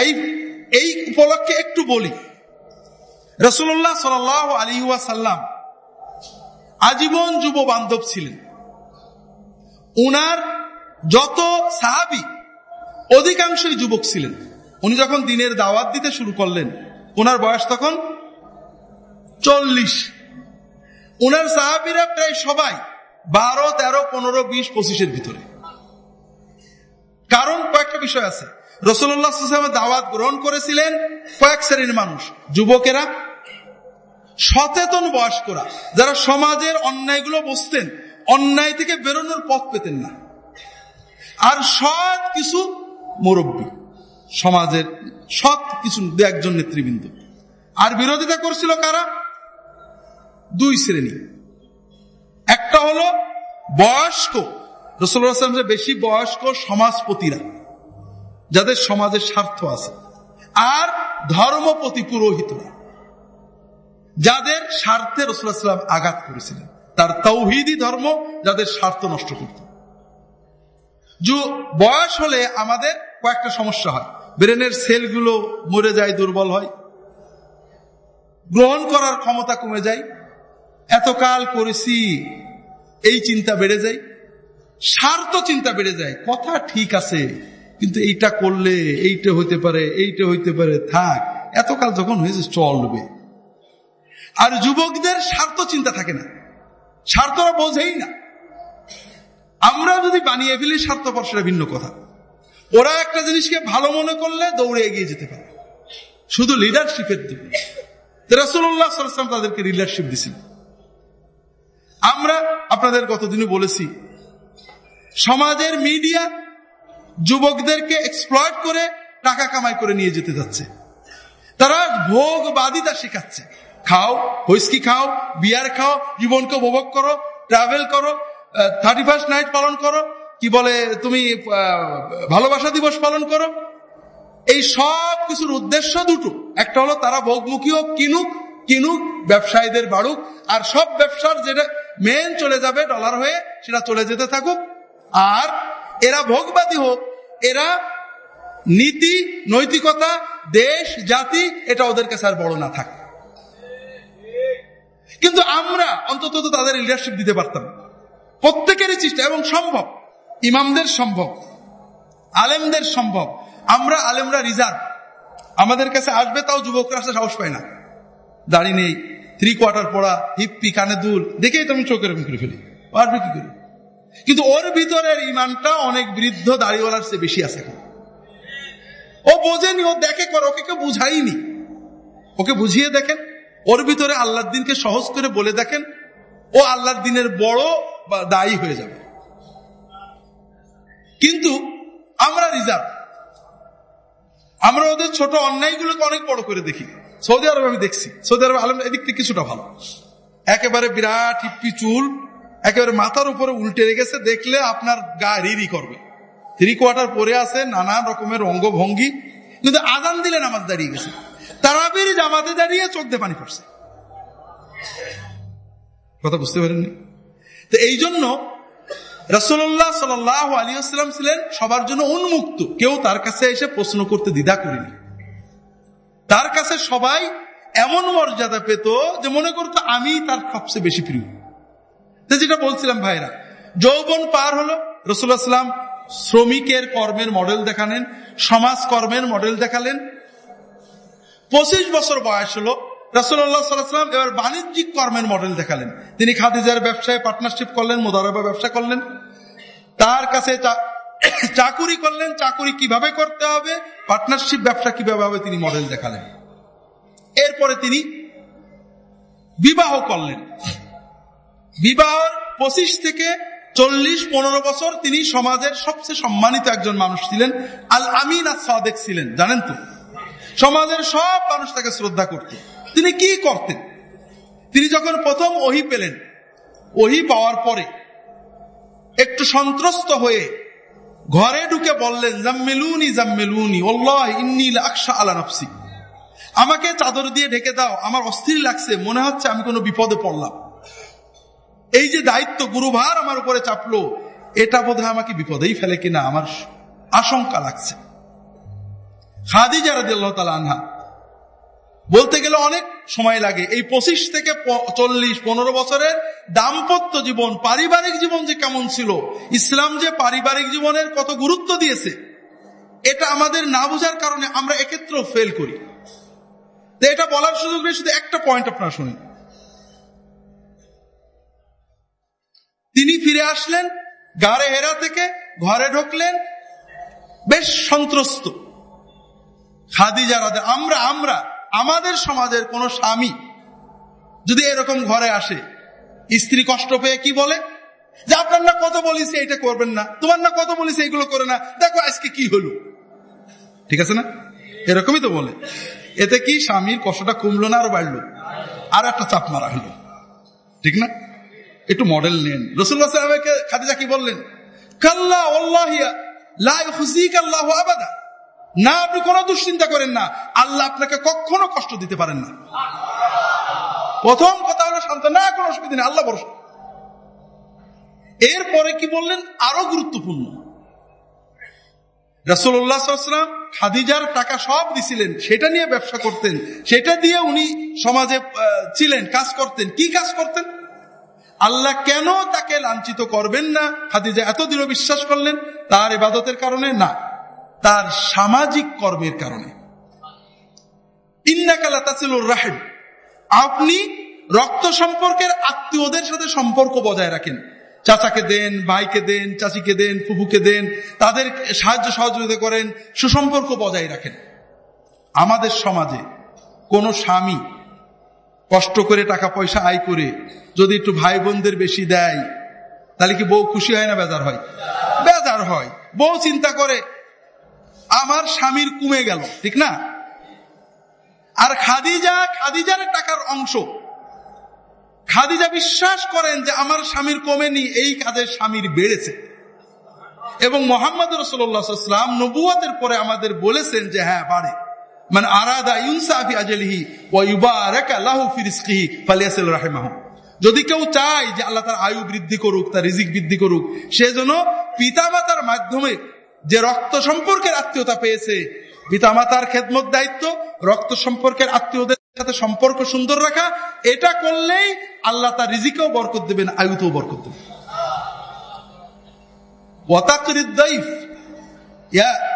এই এই উপলক্ষে একটু বলি। রসুল্লাহ সাল আলী সাল্লাম আজীবন যুব বান্ধব ছিলেন। উনার যত সাহাবি, অধিকাংশই যুবক ছিলেন। উনি যখন দিনের দাওয়াত দিতে শুরু করলেন ওনার বয়স তখন চল্লিশ। উনার সাহাবিরা প্রায় সবাই বারো, তেরো, পনেরো, বিশ, পঁচিশের ভিতরে। কারণ কয়েকটা বিষয় আছে। রসুল্লাহ দাওয়াত গ্রহণ করেছিলেন কয়েক শ্রেণির মানুষ, যুবকেরা, সচেতন বয়স্করা, যারা সমাজের অন্যায়গুলো বসতেন অন্যায় থেকে বেরোনোর পথ পেতেন না। আর সৎ কিছু মুরব্বী, সমাজের সৎ কিছু দু একজন নেতৃবৃন্দ। আর বিরোধিতা করছিল কারা? দুই শ্রেণি। একটা হলো বয়স্ক। রসুল্লাহ বেশি বয়স্ক সমাজপতিরা, যাদের সমাজের স্বার্থ আছে। আর ধর্মপতি পুরোহিতরা, যাদের স্বার্থে রসুল্লাহাম আঘাত করেছিলেন। তার তৌহিদি ধর্ম যাদের স্বার্থ নষ্ট করত। বয়স হলে আমাদের কয়েকটা সমস্যা হয়। ব্রেনের সেলগুলো মরে যায়, দুর্বল হয়। গ্রহণ করার ক্ষমতা কমে যায়। এতকাল করেছি, এই চিন্তা বেড়ে যায়, স্বার্থ চিন্তা বেড়ে যায়, কথা ঠিক আছে, কিন্তু এইটা করলে এইটা হইতে পারে, এইটা হইতে পারে, থাক, এতকাল যখন হয়েছে চলবে আর যুবকদের স্বার্থ চিন্তা থাকে না স্বার্থরা বোঝেই না। আমরা যদি বানিয়ে ফেলি স্বার্থপর সেটা ভিন্ন কথা। ওরা একটা জিনিসকে ভালো মনে করলে দৌড়ে এগিয়ে যেতে পারে। শুধু লিডারশিপের দিকে রাসুল্লাহ তাদেরকে লিডারশিপ দিছিল আমরা আপনাদের গতদিনে বলেছি, সমাজের মিডিয়া যুবকদেরকে এক্সপ্লয়েট করে টাকা কামাই করে নিয়ে যেতে যাচ্ছে। তারা ভোগবাদিতা শেখাচ্ছে। খাও, হুইস্কি খাও, বিয়ার খাও, জীবনকে উপভোগ করো ট্রাভেল করো থার্টি ফার্স্ট নাইট পালন করো, কি বলে, তুমি ভালোবাসা দিবস পালন করো। এই সব কিছুর উদ্দেশ্য দুটো। একটা হলো তারা ভোগমুখী হোক কিনুক কিনুক, ব্যবসায়ীদের বাড়ুক, আর সব ব্যবসার যেটা মেন চলে যাবে ডলার হয়ে সেটা চলে যেতে থাকুক। আর এরা ভোগবাদী হোক, এরা নীতি, নৈতিকতা, দেশ, জাতি, এটা ওদের কাছে আর বড় না থাকে। কিন্তু আমরা অন্তত তাদের লিডারশিপ দিতে পারতাম। প্রত্যেকেরই চেষ্টা, এবং সম্ভব। ইমামদের সম্ভব, আলেমদের সম্ভব। আমরা আলেমরা রিজার্ভ আমাদের কাছে আসবে, তাও যুবকরা আসতে সাহস পায় না। দাড়ি নেই। থ্রি কোয়ার্টার পড়া হিপ্পি কানে দুল, দেখেই তো আমি চোখের করে ফেলি। পারবে কি করে? কিন্তু ওর ভিতরের ইমানটা অনেক বৃদ্ধ দাড়িওয়ালার চেয়ে বেশি আছে ও বোঝেনি, ও দেখে করে, ওকে কেউ বুঝাইনি ওকে বুঝিয়ে দেখেন, ওর ভিতরে আল্লাহর দিনকে সহজ করে বলে দেখেন, ও আল্লাহর দিনের বড় বা দায়ী হয়ে যাবে। কিন্তু আমরা রিজার্ভ। আমরা ওদের ছোট অন্যায়গুলোকে অনেক বড় করে দেখি। সৌদি আরবে আমি দেখছি। সৌদি আরবে আলম এদিক থেকে কিছুটা ভালো। একেবারে বিরাট হিপ্পি চুল, একেবারে মাথার উপরে উল্টে রেখেছে, দেখলে আপনার গা রিরি করবে। থ্রি কোয়ার্টার পরে আছে নানা রকমের অঙ্গভঙ্গি। কিন্তু আজান দিলে নামাজ দাঁড়িয়ে গেছে। তারাবির জামাতে দাঁড়িয়ে চোখ দিয়ে পানি পড়ছে। কথা বুঝতে পারেননি? তো এই জন্য রসল্লাহ সাল আলী আসসালাম ছিলেন সবার জন্য উন্মুক্ত। কেউ তার কাছে এসে প্রশ্ন করতে দ্বিধা করেনি। তার কাছে সবাই এমন মর্যাদা পেত যে মনে করতো আমি তার সবচেয়ে বেশি প্রিয়। যেটা বলছিলাম ভাইরা, যৌবন পার হলো সাল্লাম শ্রমিকের কর্মের মডেল দেখালেন সমাজ কর্মের মডেল দেখালেন। পঁচিশ বছর বয়স হলো রাসুল্লাহ সাল্লাম এবার বাণিজ্যিক কর্মের মডেল দেখালেন। তিনি খাদিজার ব্যবসায় পার্টনারশিপ করলেন, মোদারবা ব্যবসা করলেন। তার কাছে চাকুরি করলেন, চাকুরি কীভাবে করতে হবে পার্টনারশিপ ব্যবসা কীভাবে হবে তিনি মডেল দেখালেন। এরপরে তিনি বিবাহ করলেন। বিবাহর পঁচিশ থেকে চল্লিশ, পনেরো বছর তিনি সমাজের সবচেয়ে সম্মানিত একজন মানুষ ছিলেন, আল আমিন আর সাদেক ছিলেন, জানেন তো? সমাজের সব মানুষ তাকে শ্রদ্ধা করত। তিনি কি করতেন? তিনি যখন প্রথম ওহি পেলেন, ওহি পাওয়ার পরে একটু সন্ত্রস্ত হয়ে ঘরে ঢুকে বললেন জাম্মেলুনি জাম্মেলুনি ওল্লাহ ইন্নিল আকশা আলা নফসি। আমাকে চাদর দিয়ে ঢেকে দাও, আমার অস্থির লাগছে, মনে হচ্ছে আমি কোনো বিপদে পড়লাম। এই যে দায়িত্ব গুরুভার আমার উপরে চাপলো, এটা বোধ আমাকে বিপদেই ফেলে কিনা, আমার আশঙ্কা লাগছে। খাদিজা রাদিয়াল্লাহু তালা আনহা বলতে গেলে অনেক সময় লাগে। এই পঁচিশ থেকে চল্লিশ, পনেরো বছরের দাম্পত্য জীবন, পারিবারিক জীবন যে কেমন ছিল, ইসলাম যে পারিবারিক জীবনের কত গুরুত্ব দিয়েছে, এটা আমাদের না বোঝার কারণে আমরা এক্ষেত্রেও ফেল করি। তো এটা বলার সুযোগ নেই, শুধু একটা পয়েন্ট আপনারা শুনেন। তিনি ফিরে আসলেন, গাড়ে হেরা থেকে ঘরে ঢুকলেন, বেশ সন্ত্রস্ত। খাদিজা রাদে আমরা আমরা আমাদের সমাজের কোন স্বামী যদি এরকম ঘরে আসে, স্ত্রী কষ্ট পেয়ে কি বলে? যে আপনার না কত বলিস এটা করবেন না। তোমার না কত বলিস এইগুলো করে না। দেখো আজকে কি হলো? ঠিক আছে না? এরকমই তো বলে। এতে কি স্বামীর কষ্টটা কমলো না আরও বাড়লো? আর একটা চাপ মারা হলো। ঠিক না? একটু মডেল নেন। রসুল্লাহ সাহেবকে খাদিজা কি বললেন? কাল্লা আল্লাহু আবাদা। না, আপনি কোনো দুশ্চিন্তা করেন না। আল্লাহ আপনাকে কখনো কষ্ট দিতে পারেন না। প্রথম কথা হলো শান্ত না, কোনো অসুবিধা নেই, আল্লাহ ভরসা। এরপরে কি বললেন? আরও গুরুত্বপূর্ণ। রাসুল্লাহাম খাদিজার টাকা সব দিছিলেন, সেটা নিয়ে ব্যবসা করতেন, সেটা দিয়ে উনি সমাজে ছিলেন, কাজ করতেন। কি কাজ করতেন? আল্লাহ কেন তাকে লাঞ্ছিত করবেন না? খাদিজা এত দৃঢ় বিশ্বাস করলেন, তার ইবাদতের কারণে না। তার সামাজিক কর্মের কারণে। রাহেম। আপনি রক্ত সম্পর্কের আত্মীয়দের সাথে সম্পর্ক বজায় রাখেন। চাচাকে দেন, ভাইকে দেন, চাচিকে দেন, ফুফুকে দেন, তাদের সাহায্য সহযোগিতা করেন, সুসম্পর্ক বজায় রাখেন। আমাদের সমাজে কোন স্বামী কষ্ট করে টাকা পয়সা আয় করে যদি একটু ভাই বোনদের বেশি দেয়, তাহলে কি বউ খুশি হয় না? বেজার হয়। বেজার হয়। বউ চিন্তা করে আমার স্বামীর কমে গেল, ঠিক না? আর খাদিজা, খাদিজার টাকার অংশ। খাদিজা বিশ্বাস করেন যে আমার স্বামীর কমেনি এই কাজে স্বামীর বেড়েছে। এবং মোহাম্মদ রসুল্লাহাম নবুয়াদের পরে আমাদের বলেছেন যে হ্যাঁ বাড়ে। মানে আরাদা ইউনসাফি আজলিহি ও ইউবারাকা লাহু ফিরিসকিহি যদি কেউ চায় যে আল্লাহ তার আয়ু বৃদ্ধি করুক, তার রিজিক বৃদ্ধি করুক সেজন্য পিতামাতার মাধ্যমে যে রক্ত সম্পর্কের আত্মীয়তা পেয়েছে, পিতামাতার খেদমত দায়িত্ব, রক্ত সম্পর্কের আত্মীয়দের সাথে সম্পর্ক সুন্দর রাখা, এটা করলেই আল্লাহ তার রিজিকেও বরকত দেবেন, আয়ুতেও বরকত দেবেন।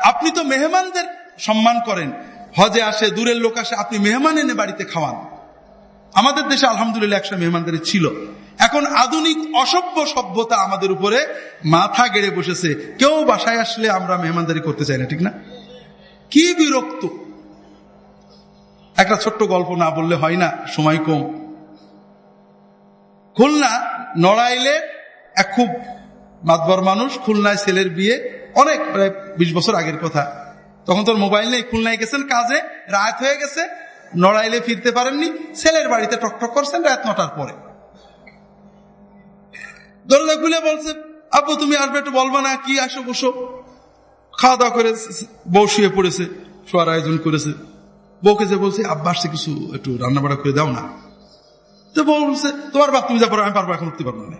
আপনি তো মেহমানদের সম্মান করেন। হজে আসে, দূরের লোক আসে, আপনি মেহমান এনে বাড়িতে খাওয়ান। আমাদের দেশে আলহামদুলিল্লাহ একশো মেহমানদারি ছিল। এখন আধুনিক অসভ্য সভ্যতা আমাদের উপরে মাথা গেড়ে বসেছে। কেউ বাসায় আসলে আমরা মেহমানদারি করতে চাই না, ঠিক না? কি বিরক্ত। একটা ছোট্ট গল্প না বললে হয় না, সময় কম। খুলনা নড়াইলে এক খুব মাতবর মানুষ, খুলনায় ছেলের বিয়ে, অনেক প্রায় বিশ বছর আগের কথা। তখন তোর মোবাইল নেই, খুলনায় গেছেন কাজে, রাত হয়ে গেছে, নড়াইলে ফিরতে পারেননি, ছেলের বাড়িতে টকটক করছেন রাত নটার পরে। দরজা খুলে বলছে আব্বু তুমি আসবে একটু বলবা না, কি আসো বসো। খাওয়া দাওয়া করে বউ শুয়ে পড়েছে, শোয়ার আয়োজন করেছে। বউকে যে বলছে, আব্বা আসছে, কিছু একটু রান্না বাড়া করে দাও না। তো বউ বলছে, তোমার বাপ, তুমি যা পারো, আমি পারব, এখন উঠতে পারব না।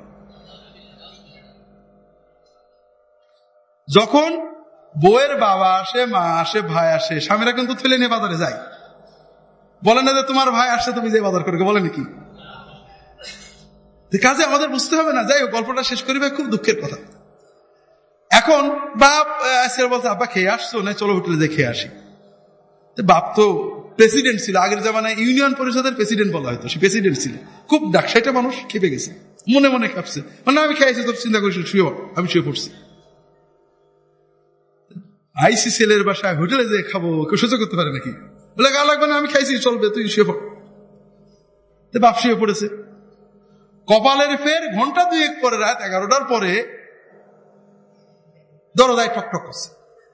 যখন বউয়ের বাবা আসে, মা আসে, ভাই আসে, স্বামীরা কিন্তু ফেলে নিয়ে বাজারে যায়। বলে না যে, তোমার ভাই আসছে, তুমি যে বাজার করে। বলে নাকি? কাজে আমাদের বুঝতে হবে না। যাই গল্পটা শেষ করিবে খুব দুঃখের কথা। এখন বাপ বলছে, আব্বা, খেয়ে আসছো? না, চলো হোটেলে যে খেয়ে আসি। বাপ তো প্রেসিডেন্ট ছিল। আগের জামানায় ইউনিয়ন পরিষদের প্রেসিডেন্ট বলা হয়তো সে প্রেসিডেন্ট ছিল। খুব ডাকসাইটা মানুষ, খেপে গেছে। মনে মনে খাপছে মানে আমি খেয়েছি তোর চিন্তা করিস শুয়ে আমি শুয়ে পড়ছি। আইসি সেলের বাসায়, হোটেলে যে খাব, কেউ সহ্য করতে পারে নাকি? বলে গা লাগবে না, আমি খাইছি চলবে তুই শুয়ে পড়। বাপ শুয়ে পড়েছে। কপালের ফের ঘণ্টা দুয়েক পরে, রাত এগারোটার পরে দরজায় ঠক ঠক করছে।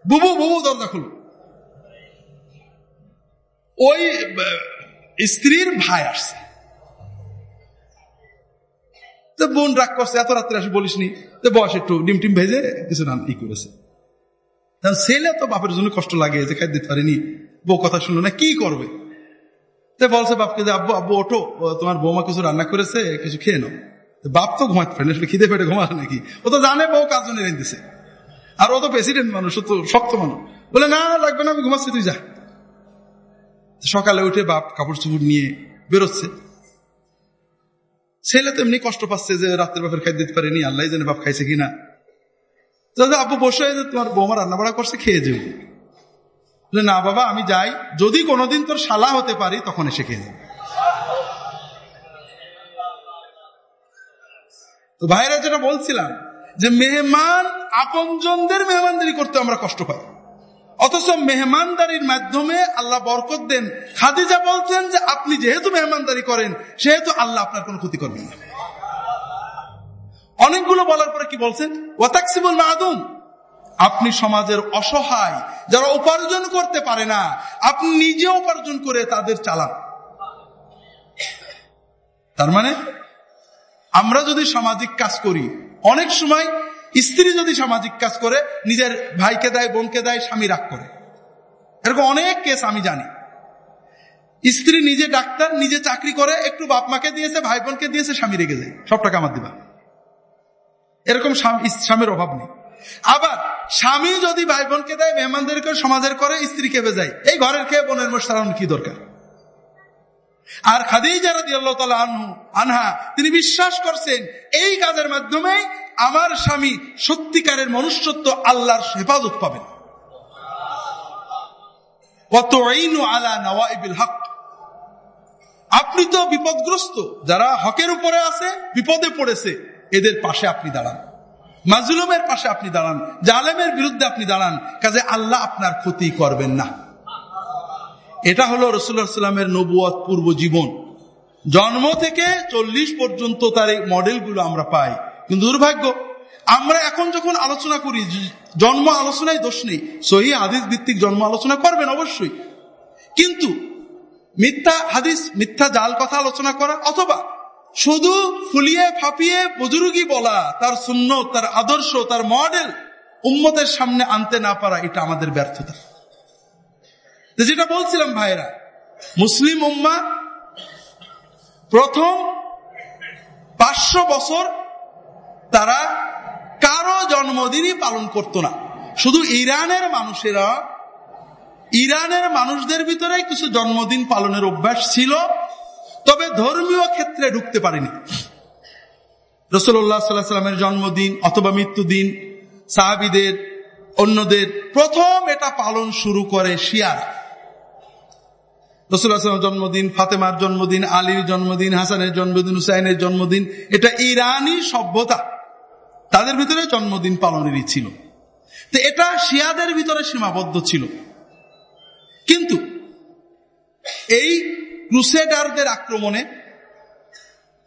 বুবু বুবু, দরজা খুলু। ওই স্ত্রীর ভাই আসছে। তো বোন রাগ করছে, এত রাত্রে আসে বলিস নি। তো বয়স একটু, ডিম টিম ভেজে কিছু না ই করেছে। ছেলে তো বাপের জন্য কষ্ট লাগে, যে খাই দিতে পারেনি বউ কথা শুনলো না, কি করবে? তো বলছে বাপকে যে, আব্বু আব্বু, ওঠো। তোমার বৌমা কিছু রান্না করেছে, কিছু খেয়ে নাও। বাপ তো ঘুমাতে পারে না খিদে পেটে ঘুমালে নাকি? ও তো জানে বউ কাজ জন্য রেঁধেছে। আর ও তো প্রেসিডেন্ট মানুষ তো শক্ত মানুষ। বলে, না লাগবে না, আমি ঘুমাচ্ছি, তুই যা। সকালে উঠে বাপ কাপড় চুপড় নিয়ে বেরোচ্ছে। ছেলে তো এমনি কষ্ট পাচ্ছে যে রাত্রের বাপের খাই দিতে পারেনি, আল্লাহ জানে বাপ খাইছে কিনা। আব্বু, বসে তোমার বৌমা রান্না বাড়া করছে, খেয়ে যাবে না বাবা, আমি যাই। যদি কোনোদিন তোর শালা হতে পারি, তখন এসে খেয়ে তো ভাইরা যেটা বলছিলাম, যে মেহমান আপনজনদের মেহমানদারি করতে আমরা কষ্ট পাই। অথচ মেহমানদারির মাধ্যমে আল্লাহ বরকত দেন। খাদিজা বলছেন যে, আপনি যেহেতু মেহমানদারি করেন, সেহেতু আল্লাহ আপনার কোনো ক্ষতি করবেন না। অনেকগুলো বলার পরে কি বলছেন? ওয়াতাকসিবুল মাদুম। আপনি সমাজের অসহায়, যারা উপার্জন করতে পারে না, আপনি নিজে উপার্জন করে তাদের চালান। তার মানে আমরা যদি সামাজিক কাজ করি, অনেক সময় স্ত্রী যদি সামাজিক কাজ করে, নিজের ভাইকে দেয়, বোনকে দেয়, স্বামী রাগ করে। এরকম অনেক কেস আমি জানি। স্ত্রী নিজে ডাক্তার, নিজে চাকরি করে, একটু বাপ মাকে দিয়েছে, ভাই বোনকে দিয়েছে, স্বামী রেগে যায়। সব টাকা আমার দিবা। এরকম স্বামীর অভাব নেই। আবার স্বামী যদি ভাই বোনকে দেয় মেহমানদের করে সমাজের করে স্ত্রী কেবে যায়। এই ঘরের খেয়ে বোনের সারানো কি দরকার? আর খাদিজা রাদি আল্লাহ আনহু, আনহা, তিনি বিশ্বাস করছেন, এই কাজের মাধ্যমে আমার স্বামী সত্যিকারের মনুষ্যত্ব আল্লাহর হেফাজত পাবেন। আপনি তো বিপদগ্রস্ত। যারা হকের উপরে আছে, বিপদে পড়েছে, এদের পাশে আপনি দাঁড়ান। মাজলুমের পাশে আপনি দাঁড়ান, জালেমের বিরুদ্ধে আপনি দাঁড়ান, কাজে আল্লাহ আপনার ক্ষতি করবেন না। এটা হলো রসুল্লাহ সাল্লামের নবুয়াত পূর্ব জীবন। জন্ম থেকে চল্লিশ পর্যন্ত তার এই মডেলগুলো আমরা পাই। কিন্তু দুর্ভাগ্য, আমরা এখন যখন আলোচনা করি জন্ম আলোচনায় দোষ নেই, সহি হাদিস ভিত্তিক জন্ম আলোচনা করবেন অবশ্যই। কিন্তু মিথ্যা হাদিস, মিথ্যা জাল কথা আলোচনা করা অথবা শুধু ফুলিয়ে ফাপিয়ে বুজুর্গি বলা, তার শূন্য তার আদর্শ, তার মডেল উম্মতের সামনে আনতে না পারা, এটা আমাদের ব্যর্থতা। যেটা বলছিলাম ভাইরা, মুসলিম উম্মা প্রথম পাঁচশো বছর তারা কারও জন্মদিনই পালন করত না। শুধু ইরানের মানুষেরা, ইরানের মানুষদের ভিতরে কিছু জন্মদিন পালনের অভ্যাস ছিল। তবে ধর্মীয় ক্ষেত্রে ঢুকতে পারেনি। রসুল্লাহ সাল্লাহ সাল্লামের জন্মদিন অথবা মৃত্যুদিন সাহাবিদের, অন্যদের প্রথম এটা পালন শুরু করে শিয়ার। রসুল্লাহ জন্মদিন, ফাতেমার জন্মদিন, আলীর জন্মদিন, হাসানের জন্মদিন, হুসাইনের জন্মদিন, এটা ইরানি সভ্যতা। তাদের ভিতরে জন্মদিন পালনেরই ছিল। তো এটা শিয়াদের ভিতরে সীমাবদ্ধ ছিল। কিন্তু এই ক্রুসেডারদের আক্রমণে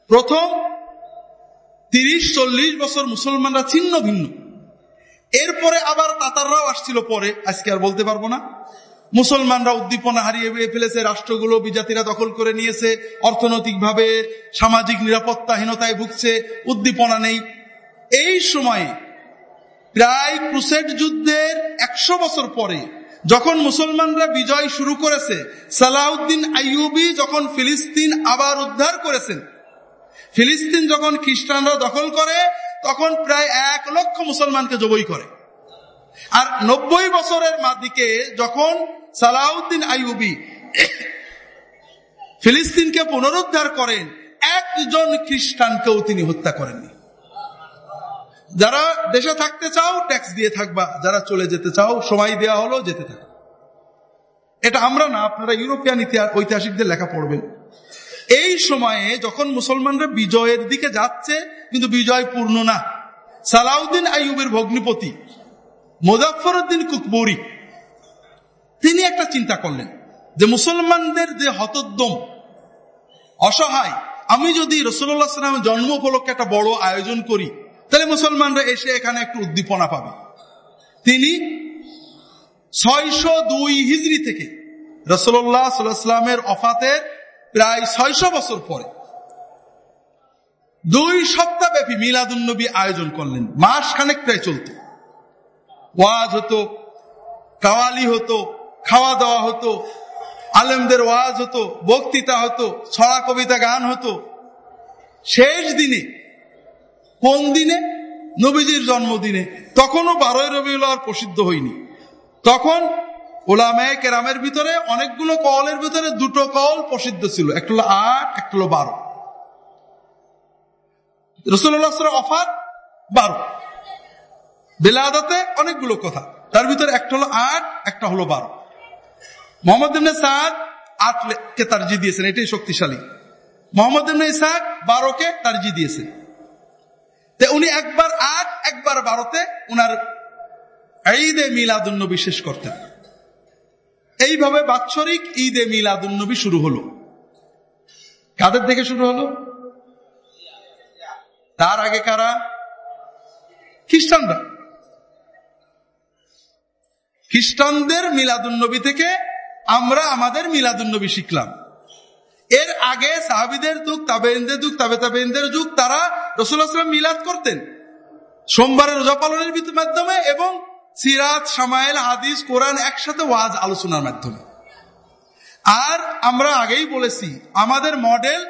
প্রথম তিরিশ, চল্লিশ বছর মুসলমানরা ছিন্ন ভিন্ন। এরপরে আবার তাতাররাও আসছিল পরে, আজকে আর বলতে পারব না। মুসলমানরা উদ্দীপনা হারিয়ে ফেলেছে, রাষ্ট্রগুলো বিজাতিরা দখল করে নিয়েছে, অর্থনৈতিকভাবে, সামাজিক নিরাপত্তাহীনতায় ভুগছে, উদ্দীপনা নেই। এই সময়ে প্রায় ক্রুসেড যুদ্ধের একশো বছর পরে যখন মুসলমানরা বিজয় শুরু করেছে, সালাউদ্দিন আইয়ুবি যখন ফিলিস্তিন আবার উদ্ধার করেছেন, ফিলিস্তিন যখন খ্রিস্টানরা দখল করে, তখন প্রায় এক লক্ষ মুসলমানকে জবই করে। আর নব্বই বছরের মাদিকে যখন সালাউদ্দিন আইয়ুবি ফিলিস্তিনকে পুনরুদ্ধার করেন, একজন খ্রিস্টানকেও তিনি হত্যা করেননি। যারা দেশে থাকতে চাও ট্যাক্স দিয়ে থাকবা। যারা চলে যেতে চাও, সময় দেওয়া হলো, যেতে থাকো। এটা আমরা না, আপনারা ইউরোপিয়ান ইতিহাস ঐতিহাসিকদের লেখা পড়বেন। এই সময়ে যখন মুসলমানরা বিজয়ের দিকে যাচ্ছে, কিন্তু বিজয় পূর্ণ না। সালাউদ্দিন আইয়ুবের ভগ্নিপতি মোজাফর উদ্দিন কুকবরি তিনি একটা চিন্তা করলেন যে মুসলমানদের যে হতোদ্যম অসহায়, আমি যদি রসুল্লাহ জন্ম উপলক্ষে একটা বড় আয়োজন করি তাহলে মুসলমানরা এসে এখানে একটু উদ্দীপনা পাবে। তিনি ছয়শো দুই হিজড়ি থেকে রসল্লাহ অফাতের প্রায় ছয়শো বছর পরে দুই সপ্তাহ ব্যাপী মিলাদুন্নবী আয়োজন করলেন। মাস খানেক প্রায় চলত। ওয়াজ হতো, কাওয়ালি হতো, খাওয়া দাওয়া হতো, আলেমদের ওয়াজ হতো, বক্তৃতা হতো, ছড়া কবিতা গান হতো। শেষ দিনে কোন দিনে? নবীজির জন্মদিনে। তখনও বারোই রবিউল আর প্রসিদ্ধ হয়নি। তখন ওলামায় কেরামের ভিতরে, অনেকগুলো কলের ভিতরে দুটো কল প্রসিদ্ধ ছিল। একটা হলো আট একটা হলো বারো। রসুল্লাহ অফার বারো। বেলাদাতে অনেকগুলো কথা। তার ভিতরে একটা হলো আট, একটা হলো বারো। মোহাম্মদ ইবনে সাদ আটকে তারজি দিয়েছেন। এটাই শক্তিশালী। মোহাম্মদ ইবনে ইসাক বারোকে তারজি দিয়েছেন। উনি একবার আট একবার বারোতে উনার ঈদে মিলাদুন্নবী শেষ করতেন। এইভাবে বাৎসরিক ঈদে মিলাদুন্নবী শুরু হলো। কাদের থেকে শুরু হলো? তার আগে কারা? খ্রিস্টানরা। খ্রিস্টানদের মিলাদুন্নবী থেকে আমরা আমাদের মিলাদুন্নবী শিখলাম। এর আগে সাহাবিদের যুগ তাবেইনদের যুগ, তাবে তাবেইনদের যুগ, তারা রসুল্লাহাম মিলাদ করতেন। সোমবারের রোজা পালনের মাধ্যমে এবং সিরাত সামাইল হাদিস, কোরআন একসাথে ওয়াজ আলোচনার মাধ্যমে। আর আমরা আগেই বলেছি, আমাদের মডেল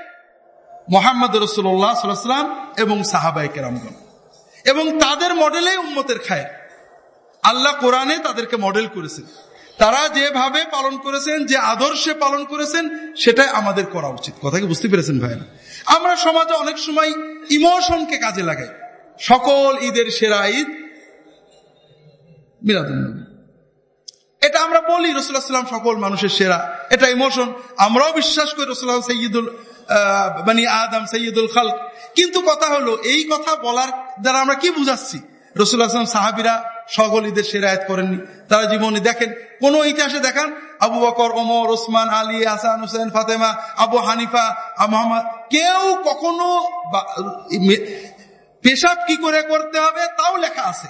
মোহাম্মদ রসুল্লাহ সাল্লাম এবং সাহাবাই কেরামগণ। এবং তাদের মডেলে উম্মতের খায় আল্লাহ কোরআনে তাদেরকে মডেল করেছেন তারা যেভাবে পালন করেছেন, যে আদর্শে পালন করেছেন, সেটাই আমাদের করা উচিত। কথা কি বুঝতে পেরেছেন ভাইরা আমরা সমাজে অনেক সময় ইমোশনকে কাজে লাগাই। সকল ঈদের সেরা ঈদ মিলাদুন্নবী। এটা আমরা বলি রসুল্লাহাম সকল মানুষের সেরা। এটা ইমোশন। আমরাও বিশ্বাস করি রসুল্লাহ সৈয়দুল মানে আদম সৈয়দুল খাল কিন্তু কথা হলো, এই কথা বলার দ্বারা আমরা কি বুঝাচ্ছি? রসুল্লাহ সাহাবিরা সকল ঈদের সেরায়ত করেননি। তারা জীবনে দেখেন, কোন ইতিহাসে দেখান, আবু বকর, ওমর, ওসমান, আলী, হাসান, হুসেন, ফাতেমা, আবু হানিফা মোহাম্মদ, কেউ কখনো পেশাব কি করে করতে হবে তাও লেখা আছে।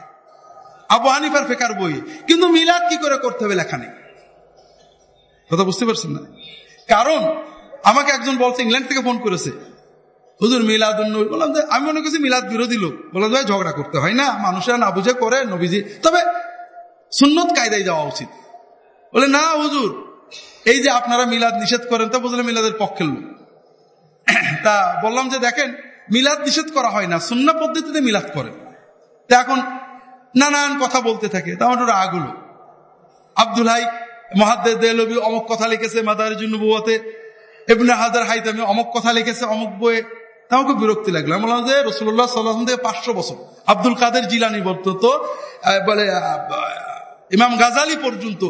আবু হানিফার ফেকার বই। কিন্তু মিলাদ কি করে করতে হবে লেখা নেই। কথা বুঝতে পারছেন না? কারণ, আমাকে একজন বলছে, ইংল্যান্ড থেকে ফোন করেছে। হুজুর মিলাদ বললাম যে, আমি মনে করছি মিলাদ বিরোধী লোক। বললাম ভাই, ঝগড়া করতে হয় না, মানুষেরা না বুঝে করে, নবীজি। তবে সুন্নত কায়দায় যাওয়া উচিত। বলে, না হুজুর, এই যে আপনারা মিলাদ নিষেধ করেন, তা বুঝলে মিলাদের পক্ষের লোক। তা বললাম যে, দেখেন, মিলাদ নিষেধ করা হয় না শূন্য পদ্ধতিতে মিলাদ করে তা এখন নানান কথা বলতে থাকে তা আমার রাগ হলো। আব্দুল হাই মহাদ্দের দেলবি অমুক কথা লিখেছে মাদার জন্য বউতে এবনে হাজার হাইতামি অমুক কথা লিখেছে অমুক বইয়ে। তা আমাকে বিরক্তি লাগল। আমি বললাম যে রসুল্লাহ সাল্লাম থেকে পাঁচশো বছর। আব্দুল কাদের জিলানি বলতো বলে ইমাম গাজালি পর্যন্ত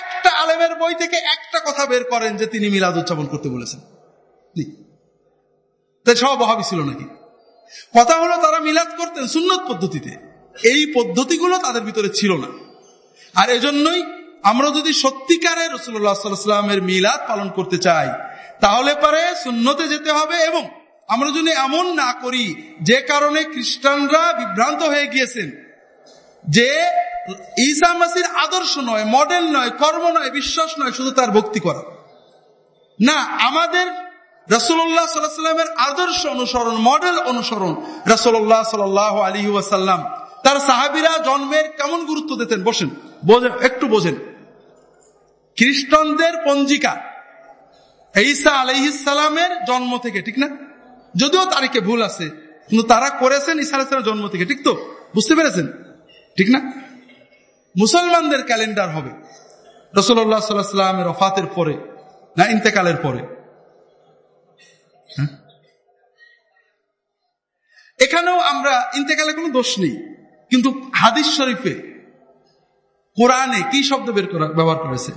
একটা আলেমের বই থেকে একটা কথা বের করেন যে তিনি মিলাদ উদযাপন করতে বলেছেন। তাই সব অভাবী ছিল নাকি? কথা হলো তারা মিলাদ করতেন সুন্নত পদ্ধতিতে। এই পদ্ধতিগুলো তাদের ভিতরে ছিল না। আর এজন্যই আমরা যদি সত্যিকারের রসুল্লাহামের মিলাদ পালন করতে চাই, তাহলে পারে সুন্নতে যেতে হবে এবং আমরা যদি এমন না করি, যে কারণে খ্রিস্টানরা বিভ্রান্ত হয়ে গিয়েছেন, যে ঈসা মাসির আদর্শ নয় মডেল নয়, কর্ম নয়, বিশ্বাস নয়, শুধু তার ভক্তি করা। না, আমাদের রসুল্লাহ সাল্লামের আদর্শ অনুসরণ মডেল অনুসরণ রসুল্লাহ সাল আলী ওয়াসাল্লাম। তার সাহাবিরা জন্মের কেমন গুরুত্ব দিতেন? বসেন, বোঝেন, একটু বোঝেন। খ্রিস্টানদের পঞ্জিকা ঈসা আলহিসালামের জন্ম থেকে, ঠিক না? যদিও তারিখে ভুল আছে, কিন্তু তারা করেছেন ঈসা আলাইসালামের জন্ম থেকে, ঠিক তো? বুঝতে পেরেছেন? ঠিক না? মুসলমানদের ক্যালেন্ডার হবে। রসুল্লাহ সাল্লামের অফাতের পরে, না ইন্তেকালের পরে। এখানেও আমরা ইন্তেকালে কোনো দোষ নেই, কিন্তু হাদিস শরীফে, কোরআনে কি শব্দ বের করা, ব্যবহার করেছে?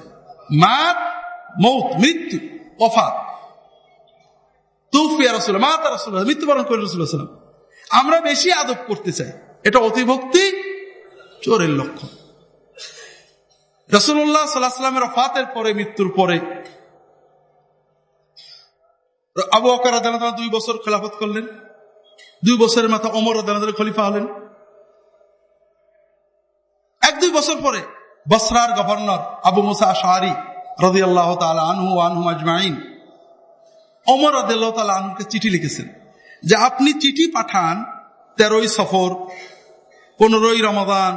মাত মৌত, মৃত্যু অফাত তুফিয়া রসুল মাতা রসুল মৃত্যুবরণ করে রসুল আমরা বেশি আদব করতে চাই। এটা অতিভক্তি চোরের লক্ষণ। রসুল্লাহ সাল্লাহামের অফাতের পরে, মৃত্যুর পরে, আবু অকার দুই বছর খেলাফত করলেন। দুই বছরের মাথা অমর আদালতের খলিফা হলেন। এক দুই বছর পরে, বসরার গভর্নর আবু মুসা শাহরি রদি আল্লাহ আনহু আনহু আজমাইন অমর আনহুকে চিঠি লিখেছেন যে আপনি চিঠি পাঠান তেরোই সফর, পনেরোই রমাদান,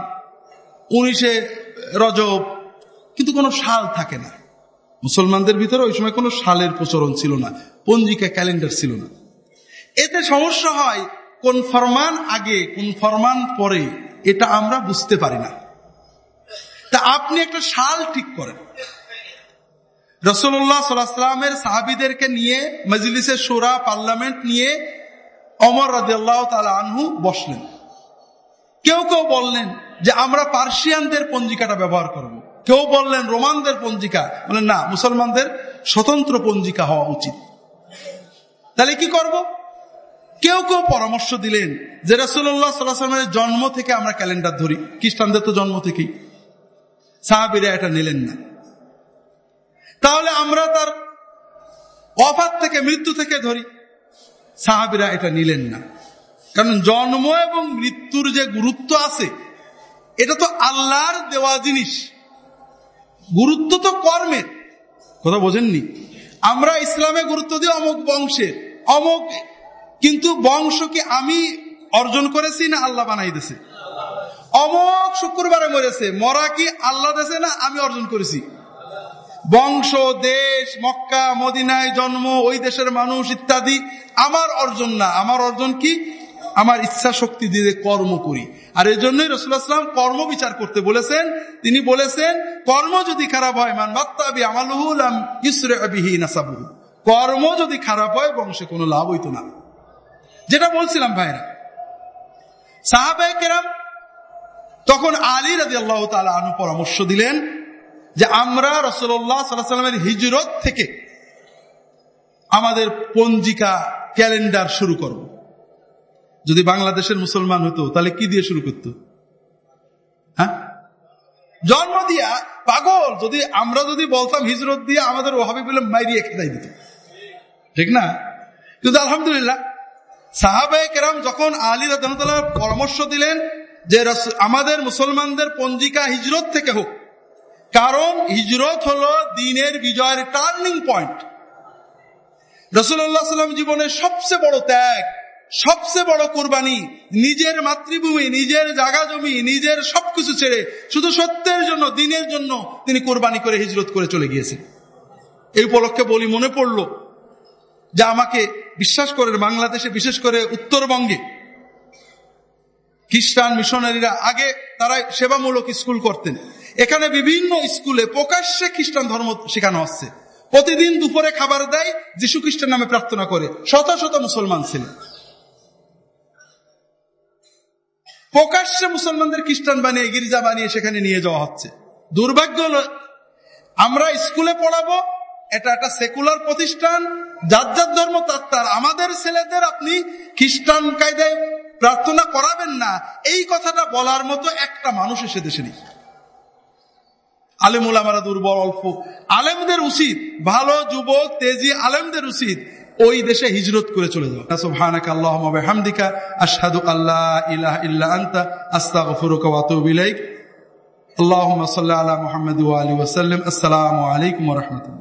উনিশে রজব, কিন্তু কোনো সাল থাকে না। মুসলমানদের ভিতরে ওই সময় কোনো সালের প্রচলন ছিল না, পঞ্জিকা, ক্যালেন্ডার ছিল না। এতে সমস্যা হয় কোন ফরমান আগে, কোন ফরমান পরে, এটা আমরা বুঝতে পারি না। তা আপনি একটা সাল ঠিক করেন। রসুল্লাহ সাহাবিদেরকে নিয়ে মজলিসের সোরা, পার্লামেন্ট নিয়ে অমর রাজিয়াল্লাহ আনহু বসলেন। কেউ কেউ বললেন যে, আমরা পার্সিয়ানদের পঞ্জিকাটা ব্যবহার করব। কেউ বললেন, রোমানদের পঞ্জিকা। বলেন না, মুসলমানদের স্বতন্ত্র পঞ্জিকা হওয়া উচিত। তাহলে কি করব? কেউ কেউ পরামর্শ দিলেন যে রসুল্লাহ জন্ম থেকে আমরা ক্যালেন্ডার ধরি। খ্রিস্টানদের তো জন্ম থেকেই। সাহাবিরা এটা নিলেন না। তাহলে আমরা তার অফাত থেকে মৃত্যু থেকে ধরি। সাহাবিরা এটা নিলেন না। কারণ জন্ম এবং মৃত্যুর যে গুরুত্ব আছে, এটা তো আল্লাহর দেওয়া জিনিস। গুরুত্ব তো কর্মের কথা বোঝেননি? আমরা ইসলামে গুরুত্ব দিই অমুক বংশের। অমুক, কিন্তু বংশ কি আমি অর্জন করেছি না আল্লাহ বানাই দিছে অমুক শুক্রবারে মরেছে, মরা কি আল্লাহ দেশে না আমি অর্জন করেছি? বংশ, দেশ, মক্কা, মদিনায় জন্ম, ওই দেশের মানুষ ইত্যাদি আমার অর্জন না। আমার অর্জন কি? আমার ইচ্ছা শক্তি দিয়ে কর্ম করি। আর এই জন্যই রসুলাম কর্ম বিচার করতে বলেছেন। তিনি বলেছেন, কর্ম যদি খারাপ হয়, মান বাত্তাবি কর্ম যদি খারাপ হয়, বংশে কোনো লাভ হইতো না। যেটা বলছিলাম ভাইরা কেরাম তখন আলী রাজি আল্লাহ তালা আনু পরামর্শ দিলেন যে আমরা রসল্লাহ সাল্লামের হিজরত থেকে আমাদের পঞ্জিকা ক্যালেন্ডার শুরু করব। যদি বাংলাদেশের মুসলমান হতো, তাহলে কি দিয়ে শুরু করতো? হ্যাঁ? জন্ম দিয়া পাগল, যদি আমরা যদি বলতাম হিজরত দিয়ে আমাদের ওহাবি বলে মাইরিয়ে খেদাই দিত। ঠিক না? কিন্তু আলহামদুলিল্লাহ সাহাবে কেরাম যখন আলী রাজা পরামর্শ দিলেন যে আমাদের মুসলমানদের পঞ্জিকা হিজরত থেকে হোক কারণ হিজরত হলো দিনের বিজয়ের টার্নিং পয়েন্ট। রসুল্লাহ সাল্লাম জীবনের সবচেয়ে বড় ত্যাগ, সবচেয়ে বড় কোরবানি, নিজের মাতৃভূমি, নিজের জাগা জমি, নিজের সবকিছু ছেড়ে শুধু সত্যের জন্য, দিনের জন্য তিনি কোরবানি করে হিজরত করে চলে গিয়েছেন। এই উপলক্ষে বলি মনে পড়ল যা আমাকে বিশ্বাস করেন বাংলাদেশে, বিশেষ করে উত্তরবঙ্গে খ্রিস্টান মিশনারিরা আগে তারা সেবামূলক স্কুল করতেন। এখানে বিভিন্ন স্কুলে প্রকাশ্যে খ্রিস্টান ধর্ম শেখানো হচ্ছে। প্রতিদিন দুপুরে খাবার দেয়, যীশু খ্রিস্টের নামে প্রার্থনা করে। শত শত মুসলমান ছিলেন। প্রকাশ্যে মুসলমানদের খ্রিস্টান বানিয়ে, গির্জা বানিয়ে সেখানে নিয়ে যাওয়া হচ্ছে। দুর্ভাগ্য হলো, আমরা স্কুলে পড়াবো, এটা একটা সেকুলার প্রতিষ্ঠান, যার যার ধর্ম তার আমাদের ছেলেদের আপনি খ্রিস্টান কায়দায় প্রার্থনা করাবেন না। এই কথাটা বলার মতো একটা মানুষ এসে দেশে নেই আলেমুল আমরা দুর্বল, অল্প। আলেমদের উচিত, ভালো যুবক, তেজি আলেমদের উচিত, ওই দেশে হিজরত করে চলে যাও আল্লাহ আল্লাহুম্মা আনতা আসসালামু আলাইকুম ওয়া